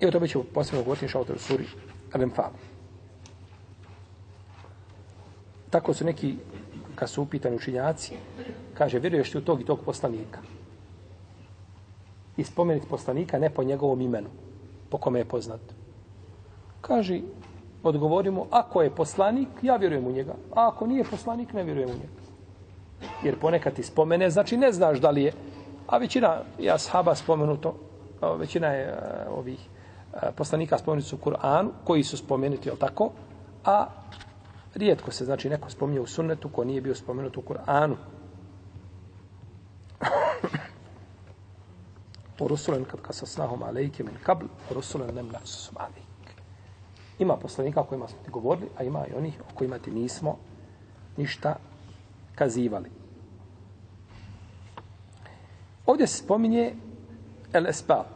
I o tome ćemo posebno govoriti inša autor suri Al-Enfal. Tako su neki, kad su upitani učinjaci, kaže, vjeruješ ti u tog i tog poslanika? I spomenuti poslanika ne po njegovom imenu, po kome je poznat. Kaže, odgovorimo, ako je poslanik, ja vjerujem u njega. A ako nije poslanik, ne vjerujem u njega. Jer ponekad ti spomene, znači ne znaš da li je. A većina, ja sahaba spomenuto, većina je ovih poslanika spomenuti su u Kur'anu, koji su spomenuti, jel tako? A rijetko se, znači, neko spominje u sunnetu ko nije bio spomenut u Kur'anu. Rusulen kad kasa snahom alejke min kabl, rusulen nem naksusum alejke. Ima poslanika o kojima smo ti govorili, a ima i onih o kojima ti nismo ništa kazivali. Ovdje se spominje el espat.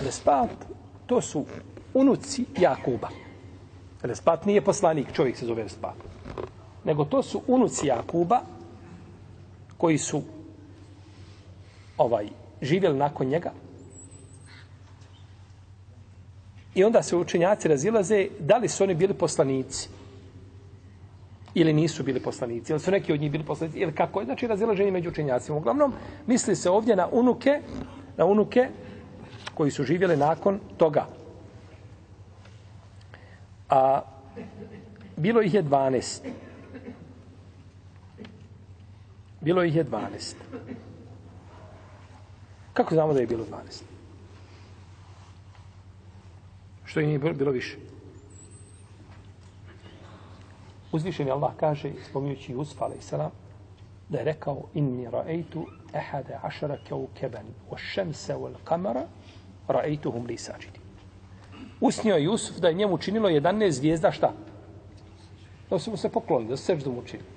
El espat, to su unuci Jakuba. El espat nije poslanik, čovjek se zove espat. Nego to su unuci Jakuba koji su ovaj živjeli nakon njega I onda se učenjaci razilaze da li su oni bili poslanici ili nisu bili poslanici, ili su neki od njih bili poslanici, ili kako je, znači razilaženje među učenjacima. Uglavnom, misli se ovdje na unuke, na unuke koji su živjeli nakon toga. A bilo ih je 12. Bilo ih je 12. Kako znamo da je bilo 12? Što je nije bilo više. Uzvišen je Allah kaže, spominjući Jusuf, a.s. da je rekao inni ra'eitu ehade ašara keu keben o šemse o kamara ra'ejtuhum li sađidi. Usnio je Jusuf da je njemu činilo 11 zvijezda šta? Da su mu se poklonili, da su seždu mu činili.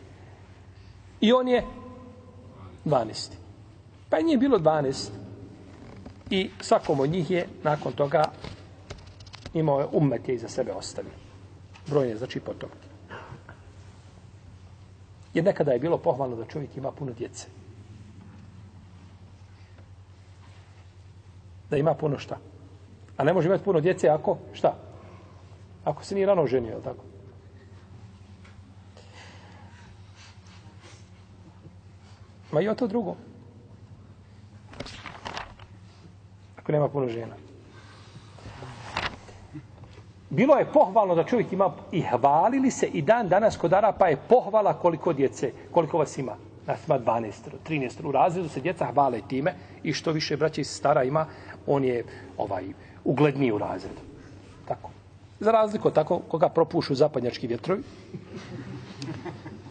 I on je 12. Pa je nije bilo 12. I svakom od njih je nakon toga imao je ummet je iza sebe ostavio. Brojne, znači potomke. Jer nekada je bilo pohvalno da čovjek ima puno djece. Da ima puno šta. A ne može imati puno djece ako, šta? Ako se nije rano ženio, je tako? Ma i o to drugo. Ako nema puno žena. Bilo je pohvalno da čovjek ima i hvalili se i dan danas kod Arapa pa je pohvala koliko djece, koliko vas ima. Nas ima 12, 13. U razredu se djeca hvale time i što više braća i stara ima, on je ovaj ugledniji u razredu. Tako. Za razliku od tako koga propušu zapadnjački vjetrovi,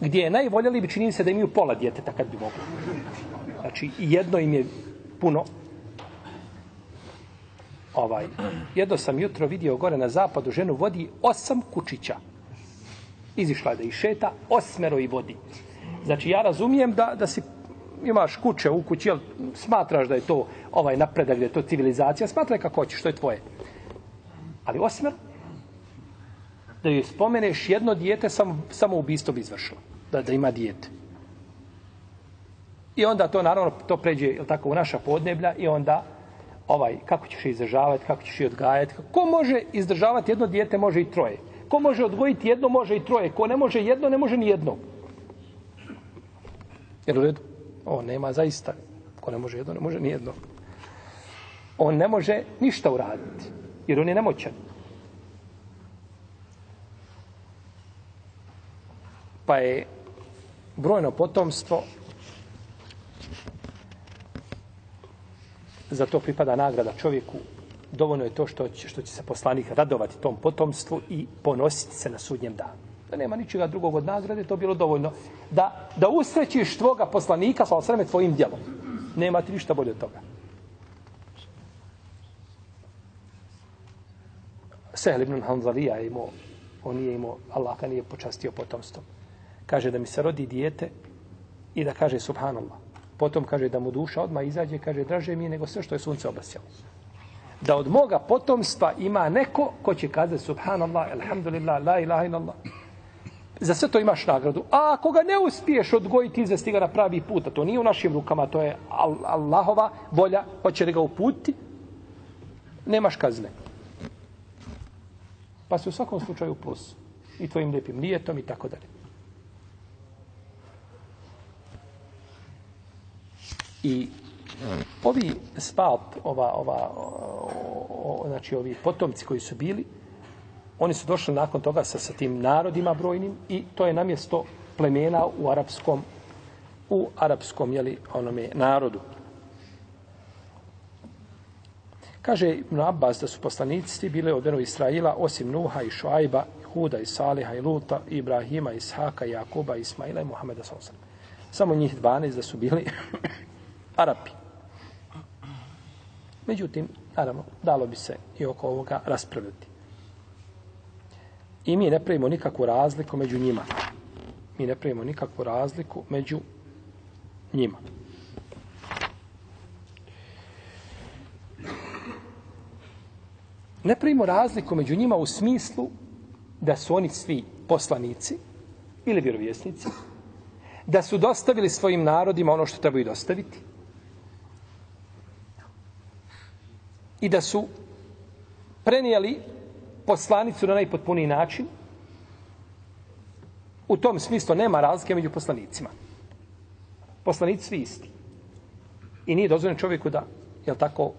gdje je najvoljeli bi čini se da imaju pola djeteta kad bi mogli. Znači, jedno im je puno. Ovaj, jedno sam jutro vidio gore na zapadu, ženu vodi osam kučića. Izišla je da i šeta, osmero i vodi. Znači, ja razumijem da, da si imaš kuće u kući, jel, smatraš da je to ovaj napredak, da je to civilizacija, smatraj kako hoćeš, što je tvoje. Ali osmer, da joj spomeneš jedno dijete, samo, samo ubistvo bi izvršilo. Da, da ima dijete. I onda to naravno to pređe jel tako u naša podneblja i onda ovaj kako ćeš je izdržavati, kako ćeš je odgajati. Ko može izdržavati jedno dijete, može i troje. Ko može odgojiti jedno, može i troje. Ko ne može jedno, ne može ni jedno. Jer u redu? O, nema zaista. Ko ne može jedno, ne može ni jedno. On ne može ništa uraditi. Jer on je nemoćan. Pa je brojno potomstvo za to pripada nagrada čovjeku. Dovoljno je to što će, što će se poslanik radovati tom potomstvu i ponositi se na sudnjem danu. Da nema ničega drugog od nagrade, to bilo dovoljno. Da, da usrećiš tvoga poslanika sa osreme tvojim djelom. Nema ti ništa bolje od toga. Sehl ibn Hanzalija je imao, on nije imao, Allah ga nije počastio potomstvom. Kaže da mi se rodi dijete i da kaže subhanallah. Potom kaže da mu duša odma izađe, kaže draže mi je nego sve što je sunce obasjalo. Da od moga potomstva ima neko ko će kazati subhanallah, alhamdulillah, la ilaha illallah. Za sve to imaš nagradu. A ako ga ne uspiješ odgojiti, izvesti ga na pravi put, a to nije u našim rukama, to je Allahova volja, hoće li ga uputiti, nemaš kazne. Pa se u svakom slučaju plus. I tvojim lijepim nijetom i tako dalje. I ovi spalt, ova, ova, o, o, znači ovi potomci koji su bili, oni su došli nakon toga sa, sa tim narodima brojnim i to je namjesto plemena u arapskom u arapskom jeli, onome narodu. Kaže Ibn Abbas da su poslanici bile od Benu Israila osim Nuha i Šuajba, Huda i Saliha i Luta, i Ibrahima, Ishaka, Jakuba, Ismaila i Muhameda Sosan. Samo njih 12 da su bili Arapi. Međutim, naravno, dalo bi se i oko ovoga raspravljati. I mi ne pravimo nikakvu razliku među njima. Mi ne pravimo nikakvu razliku među njima. Ne pravimo razliku među njima u smislu da su oni svi poslanici ili vjerovjesnici, da su dostavili svojim narodima ono što trebaju dostaviti, i da su prenijeli poslanicu na najpotpuniji način, u tom smislu nema razlike među poslanicima. Poslanici svi isti. I nije dozvoljeno čovjeku da, jel tako,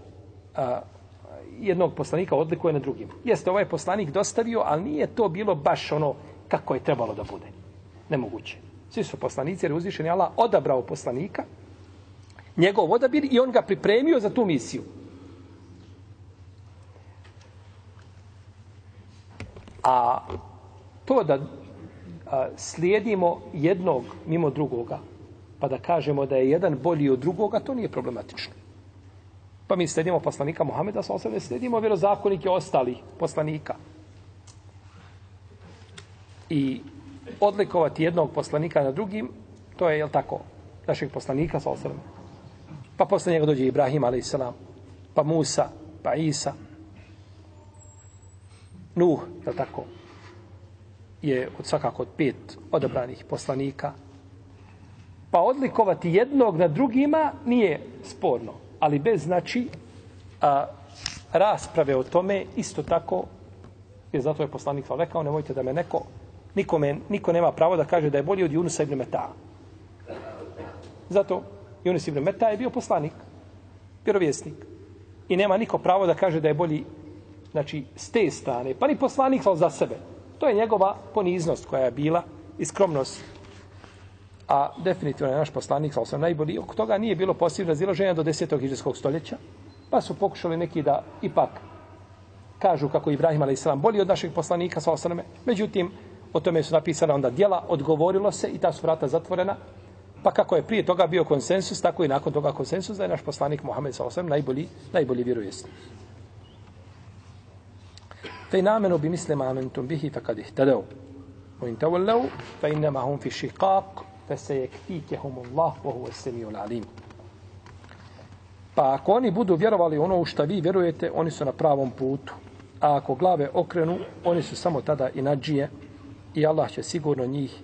a, jednog poslanika odlikuje na drugim. Jeste, ovaj poslanik dostavio, ali nije to bilo baš ono kako je trebalo da bude. Nemoguće. Svi su poslanici, jer je uzvišen Allah odabrao poslanika, njegov odabir i on ga pripremio za tu misiju. A to da a, slijedimo jednog mimo drugoga, pa da kažemo da je jedan bolji od drugoga, to nije problematično. Pa mi slijedimo poslanika Muhameda, sa osam slijedimo vjerozakonike ostali poslanika. I odlikovati jednog poslanika na drugim, to je, jel tako, našeg poslanika, sa osam. Pa posle njega dođe Ibrahim, a.s. Pa Musa, pa Isa, Nuh, je tako, je od svakako od pet odabranih poslanika. Pa odlikovati jednog na drugima nije sporno, ali bez znači a, rasprave o tome isto tako, jer zato je poslanik sal rekao, nemojte da me neko, nikome, niko nema pravo da kaže da je bolji od Junusa ibn Meta. Zato Junus ibn Meta je bio poslanik, vjerovjesnik. I nema niko pravo da kaže da je bolji znači, s te strane, pa ni poslanik sal za sebe. To je njegova poniznost koja je bila i skromnost. A definitivno je naš poslanik sal sam najbolji. Oko toga nije bilo posljedno razilaženja do 10. hiđarskog stoljeća. Pa su pokušali neki da ipak kažu kako je Ibrahim a.s. bolji od našeg poslanika sal sam Međutim, o tome su napisane onda dijela, odgovorilo se i ta su vrata zatvorena. Pa kako je prije toga bio konsensus, tako i nakon toga konsensus da je naš poslanik Muhammed s.a.v. najbolji, najbolji vjerovjesnik. Fe namenu bi misle ma amentum bihi fe kad ihtadav. U in tawallau, fa innama hum fi šiqaq, fe se jekfikehum Allah, wa huwa ul alim. Pa ako oni budu vjerovali ono u šta vi vjerujete, oni su na pravom putu. A ako glave okrenu, oni su samo tada i nađije i Allah će sigurno njih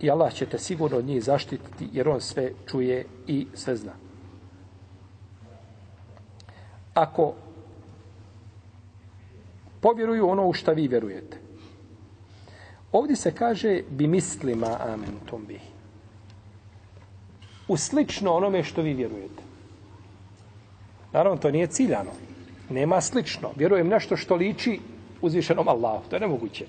i Allah će te sigurno od njih zaštititi jer on sve čuje i sve zna. Ako povjeruju ono u šta vi vjerujete, ovdje se kaže bi mislima amen tom bi. U slično onome što vi vjerujete. Naravno, to nije ciljano. Nema slično. Vjerujem nešto što liči uzvišenom Allahu. To je nemoguće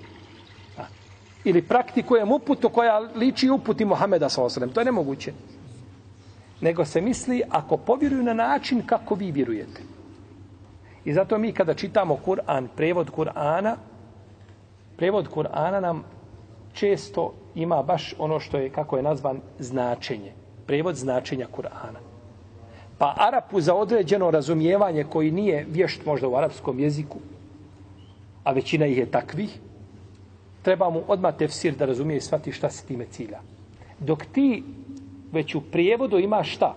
ili praktikujem uputu koja liči uputi Muhameda s.a.v. To je nemoguće. Nego se misli ako povjeruju na način kako vi vjerujete. I zato mi kada čitamo Kur'an, prevod Kur'ana, prevod Kur'ana nam često ima baš ono što je, kako je nazvan, značenje. Prevod značenja Kur'ana. Pa Arapu za određeno razumijevanje koji nije vješt možda u arapskom jeziku, a većina ih je takvih, treba mu odmah tefsir da razumije i shvati šta se time cilja. Dok ti već u prijevodu ima šta?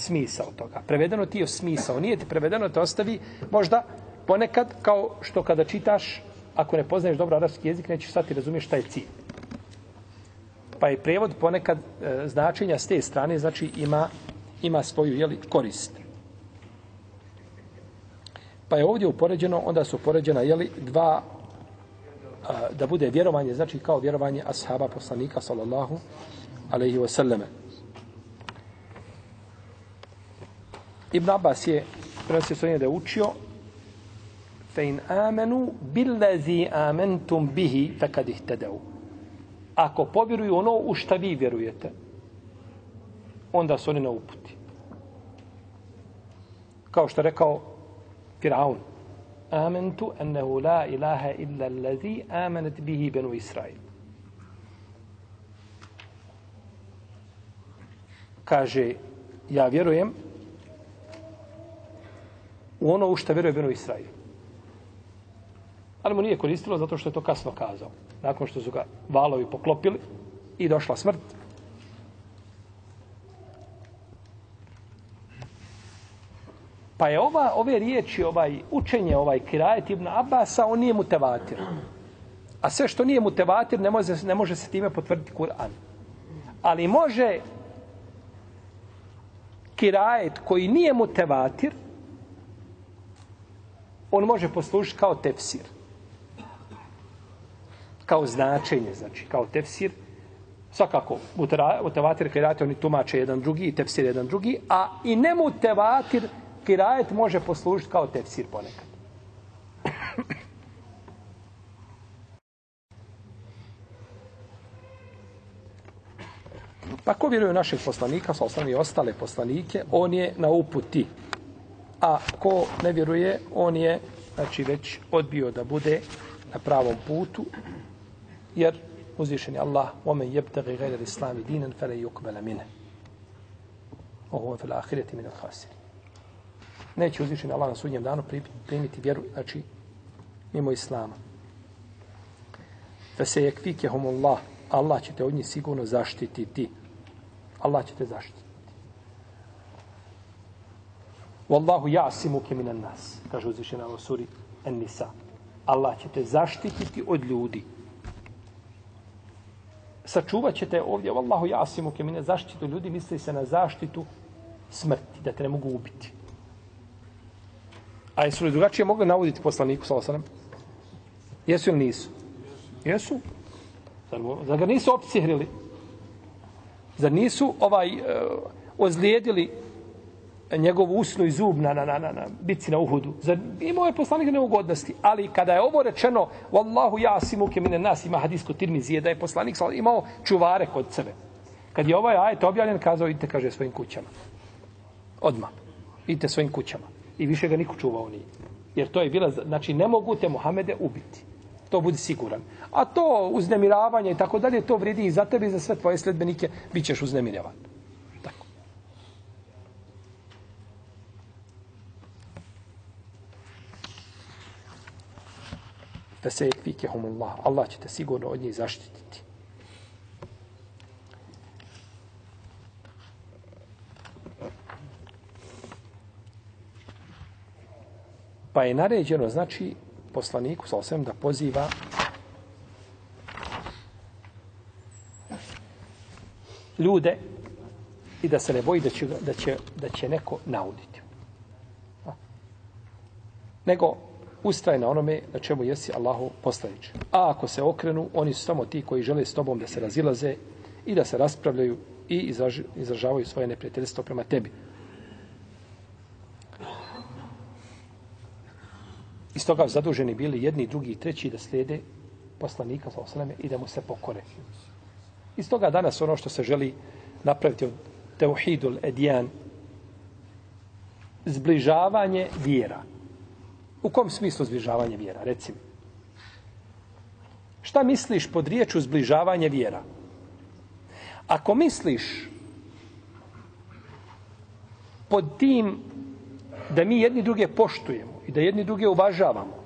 Smisao toga. Prevedeno ti je smisao. Nije ti prevedeno, te ostavi možda ponekad kao što kada čitaš, ako ne poznaješ dobro arapski jezik, nećeš sad ti razumiješ šta je cilj. Pa je prevod ponekad e, značenja s te strane, znači ima, ima svoju jeli, korist. Pa je ovdje upoređeno, onda su upoređena jeli, dva e, da bude vjerovanje, znači kao vjerovanje ashaba poslanika, sallallahu alaihi wa Ibn Abbas je prenosio svojine da je učio fe in amenu billazi amentum bihi fekad ih tedeu. Ako povjeruju ono u šta vi vjerujete, onda su oni na uputi. Kao što je rekao Firaun, amentu ennehu la ilaha illa allazi amenet bihi benu Israil. Kaže, ja vjerujem u ono u što vjeruje benu Israil. Ali mu nije koristilo zato što je to kasno kazao. Nakon što su ga valovi poklopili i došla smrt, Pa je ova, ove riječi, ovaj učenje, ovaj kirajet Ibn Abasa, on nije mutevatir. A sve što nije mutevatir, ne može, ne može se time potvrditi Kur'an. Ali može kirajet koji nije mutevatir, on može poslužiti kao tefsir. Kao značenje, znači, kao tefsir. Svakako, mutevatir kirajat, oni tumače jedan drugi i tefsir jedan drugi, a i ne mutevatir kirajet može poslužiti kao tefsir ponekad. Pa ko vjeruje našeg poslanika, sa i ostale poslanike, on je na uputi. A ko ne vjeruje, on je znači, već odbio da bude na pravom putu, jer uzvišen je Allah, omen jebtagi gajder islami dinen, fele yukbele mine. Ovo je fele ahireti mine khasiri neće uzvišeni Allah na sudnjem danu primiti vjeru, znači, mimo Islama. Fe se Allah, Allah će te od njih sigurno zaštititi. Allah će te zaštititi. Wallahu jasimu ke minan nas, kaže uzvišena u suri En-Nisa. Allah će te zaštititi od ljudi. Sačuvat ćete ovdje, Wallahu jasimu ke minan zaštitu ljudi, misli se na zaštitu smrti, da te ne mogu ubiti. A jesu li drugačije mogli navoditi poslaniku sa osanem? Jesu ili nisu? Jesu. Zar, zar ga nisu opcihrili? Zar nisu ovaj uh, ozlijedili njegov usnu i zub na, na, na, na, na bici na uhudu. Zar imao je poslanik neugodnosti, ali kada je ovo rečeno, Wallahu jasimu ke mine nas, ima hadisko tirmizije, da je poslanik imao čuvare kod sebe. Kad je ovaj ajet objavljen, kazao, idite, kaže, svojim kućama. Odmah. Idite svojim kućama. I više ga niko čuvao nije. Jer to je bila, znači, ne mogu te Muhamede ubiti. To budi siguran. A to uznemiravanje i tako dalje, to vredi i za tebe i za sve tvoje sledbenike, bit ćeš uznemiravan. Fe se. Allah će te sigurno od njih zaštititi. Pa je naređeno, znači, poslaniku, sa osvijem, da poziva ljude i da se ne boji da će, da će, da će neko nauditi. Nego ustraj na onome na čemu jesi Allahu poslanič. A ako se okrenu, oni su samo ti koji žele s tobom da se razilaze i da se raspravljaju i izraž, izražavaju svoje neprijateljstvo prema tebi. Iz toga zaduženi bili jedni, drugi i treći da slijede poslanika sa osaleme i da mu se pokore. Iz toga danas ono što se želi napraviti od teuhidul edijan, zbližavanje vjera. U kom smislu zbližavanje vjera? Reci mi. Šta misliš pod riječu zbližavanje vjera? Ako misliš pod tim da mi jedni druge poštujemo i da jedni druge uvažavamo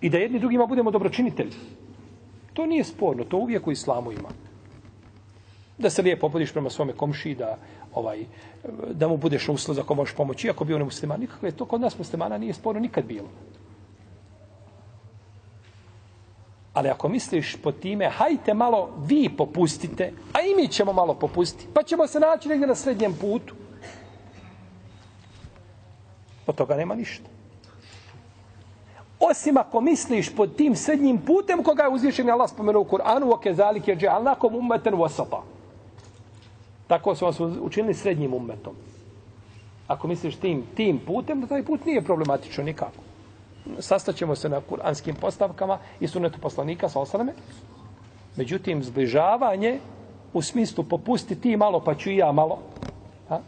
i da jedni drugima budemo dobročinitelji, to nije sporno, to uvijek u islamu ima. Da se lijepo opodiš prema svome komši, da ovaj da mu budeš uslov za ko možeš pomoći, iako bio nemusliman. Nikakve, to kod nas muslimana nije sporno nikad bilo. Ali ako misliš po time, hajte malo vi popustite, a i mi ćemo malo popustiti, pa ćemo se naći negdje na srednjem putu. Od toga nema ništa. Osim ako misliš pod tim srednjim putem koga je uzvišen Allah spomenuo u Kur'anu, o kezalike je dže'alnakom ummeten wasata. Tako su vas učinili srednjim ummetom. Ako misliš tim, tim putem, da taj put nije problematično nikako. Sastaćemo se na kuranskim postavkama i sunetu poslanika sa osaname. Međutim, zbližavanje u smislu popusti ti malo pa ću i ja malo. A?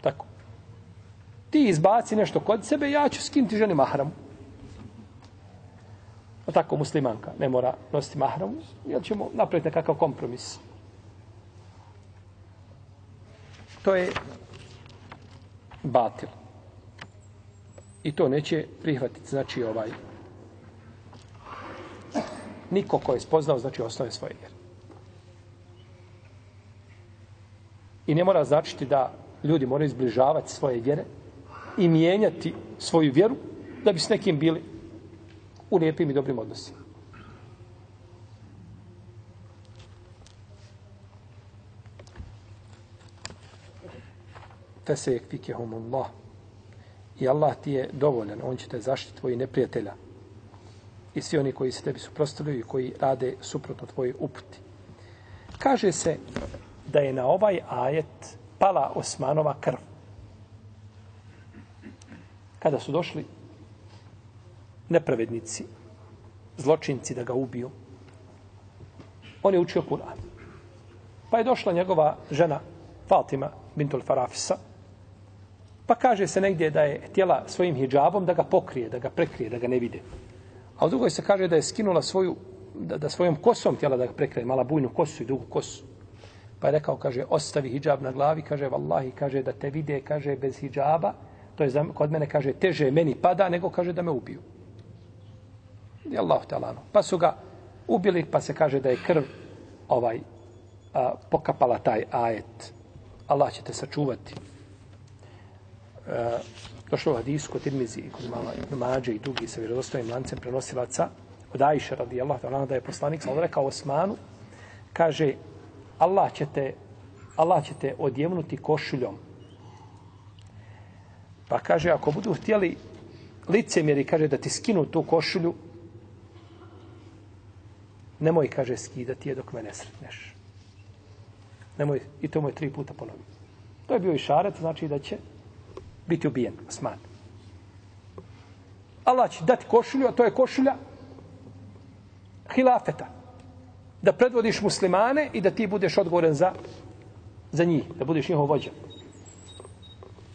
Tako. Ti izbaci nešto kod sebe, ja ću skinuti ženi mahramu. A tako muslimanka ne mora nositi mahramu, jer ćemo napraviti nekakav kompromis. To je batil. I to neće prihvatiti, znači ovaj niko ko je spoznao, znači osnove svoje vjere. I ne mora značiti da ljudi moraju izbližavati svoje vjere i mijenjati svoju vjeru da bi s nekim bili u lijepim i dobrim odnosima. Fese Allah. I Allah ti je dovoljan, on će te zaštiti tvoji neprijatelja. I svi oni koji se tebi suprostavljaju i koji rade suprotno tvojoj uputi. Kaže se da je na ovaj ajet pala Osmanova krv. Kada su došli nepravednici, zločinci da ga ubiju, on je učio Kur'an. Pa je došla njegova žena Fatima bintul Farafisa, pa kaže se negdje da je htjela svojim hijabom da ga pokrije, da ga prekrije, da ga ne vide. A u drugoj se kaže da je skinula svoju, da, da svojom kosom htjela da ga prekrije, mala bujnu kosu i dugu kosu. Pa je rekao, kaže, ostavi hijab na glavi, kaže, vallahi, kaže, da te vide, kaže, bez hijaba, to je za, kod mene, kaže, teže meni pada, nego, kaže, da me ubiju. I Allah talano. Pa su ga ubili, pa se kaže da je krv ovaj a, pokapala taj ajet. Allah će te sačuvati. E, došlo u hadisu kod Tirmizi i kod Mala Ibn Mađe i drugi sa vjerodostojnim lancem prenosilaca od Ajša radijallahu ta'ala da je poslanik sam rekao Osmanu kaže Allah će te Allah će te odjevnuti košuljom. Pa kaže ako budu htjeli licemjeri kaže da ti skinu tu košulju nemoj kaže skidati je dok me ne sretneš. Nemoj, i to mu je tri puta ponovio. To je bio i šaret, znači da će biti ubijen, Osman. Allah će dati košulju, a to je košulja hilafeta. Da predvodiš muslimane i da ti budeš odgovoren za, za njih, da budeš njihov vođa.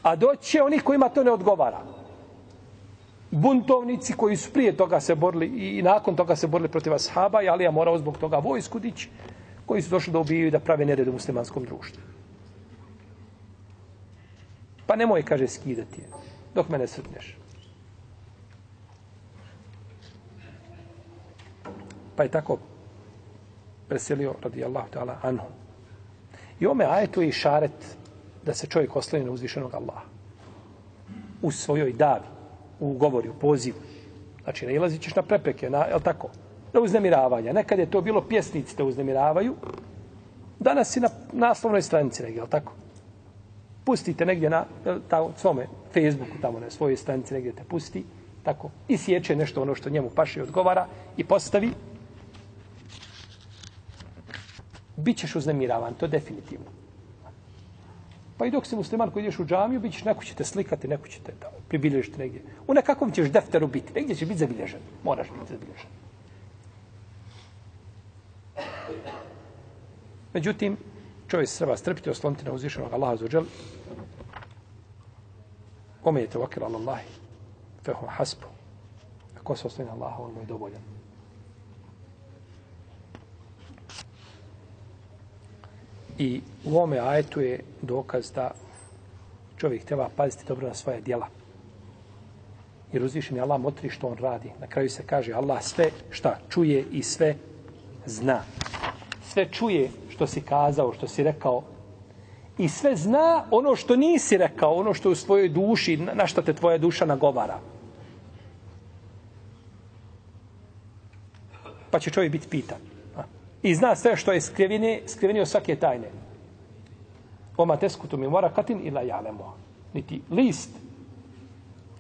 A doće onih kojima to ne odgovara. Buntovnici koji su prije toga se borili i nakon toga se borili protiv ashaba, i Alija morao zbog toga vojsku dići, koji su došli da ubijaju i da prave nered u muslimanskom društvu. Pa nemoj, kaže, skidati je, dok mene srpneš. Pa je tako preselio, radi Allahu ta'ala, anhu. I ome ajetu je šaret da se čovjek osloni na uzvišenog Allaha. U svojoj davi, u govori, u pozivu. Znači, ne ilazit ćeš na prepreke, na, je tako? Na uznemiravanja. Nekad je to bilo pjesnici te uznemiravaju. Danas si na naslovnoj stranici negdje, je tako? Pustite negdje na ta, svome Facebooku, tamo na svojoj stranici negdje te pusti, tako, i sjeće nešto ono što njemu paše i odgovara i postavi. Bićeš uznemiravan, to definitivno. Pa i dok si musliman koji ideš u džamiju, bit ćeš, neko će te slikati, neko će te da, pribilježiti negdje. U nekakvom ćeš defteru biti, negdje će biti zabilježen. Moraš biti zabilježen. Međutim, čovjek se treba strpiti, osloniti na uzvišenog Allaha za uđel. Ome je tevakil ala Allahi, fehu hasbu. Ako se osloni na Allaha, on mu je dovoljan. I u ome ajetu je dokaz da čovjek treba paziti dobro na svoje djela. Jer uzvišen je Allah motri što on radi. Na kraju se kaže Allah sve šta čuje i sve zna. Sve čuje što si kazao, što si rekao. I sve zna ono što nisi rekao, ono što u svojoj duši, na što te tvoja duša nagovara. Pa će čovjek biti pitan. I zna sve što je skrivine, skrivenio svake tajne. Oma teskutu mi mora katin ila jalemo. Niti list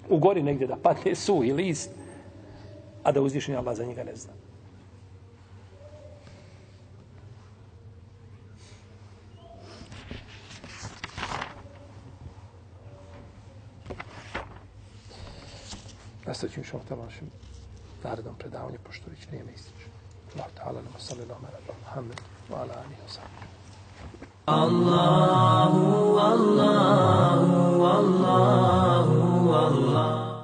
u gori negdje da padne su i list, a da uzvišenje Allah za njega ne zna. Nastat ću inšalvo tala našem narednom predavanju, pošto već nije mesič. Allah ta'ala nama sali lomar ala Muhammed wa ala alihi wa sallam. Allahu, Allahu, Allahu, Allahu.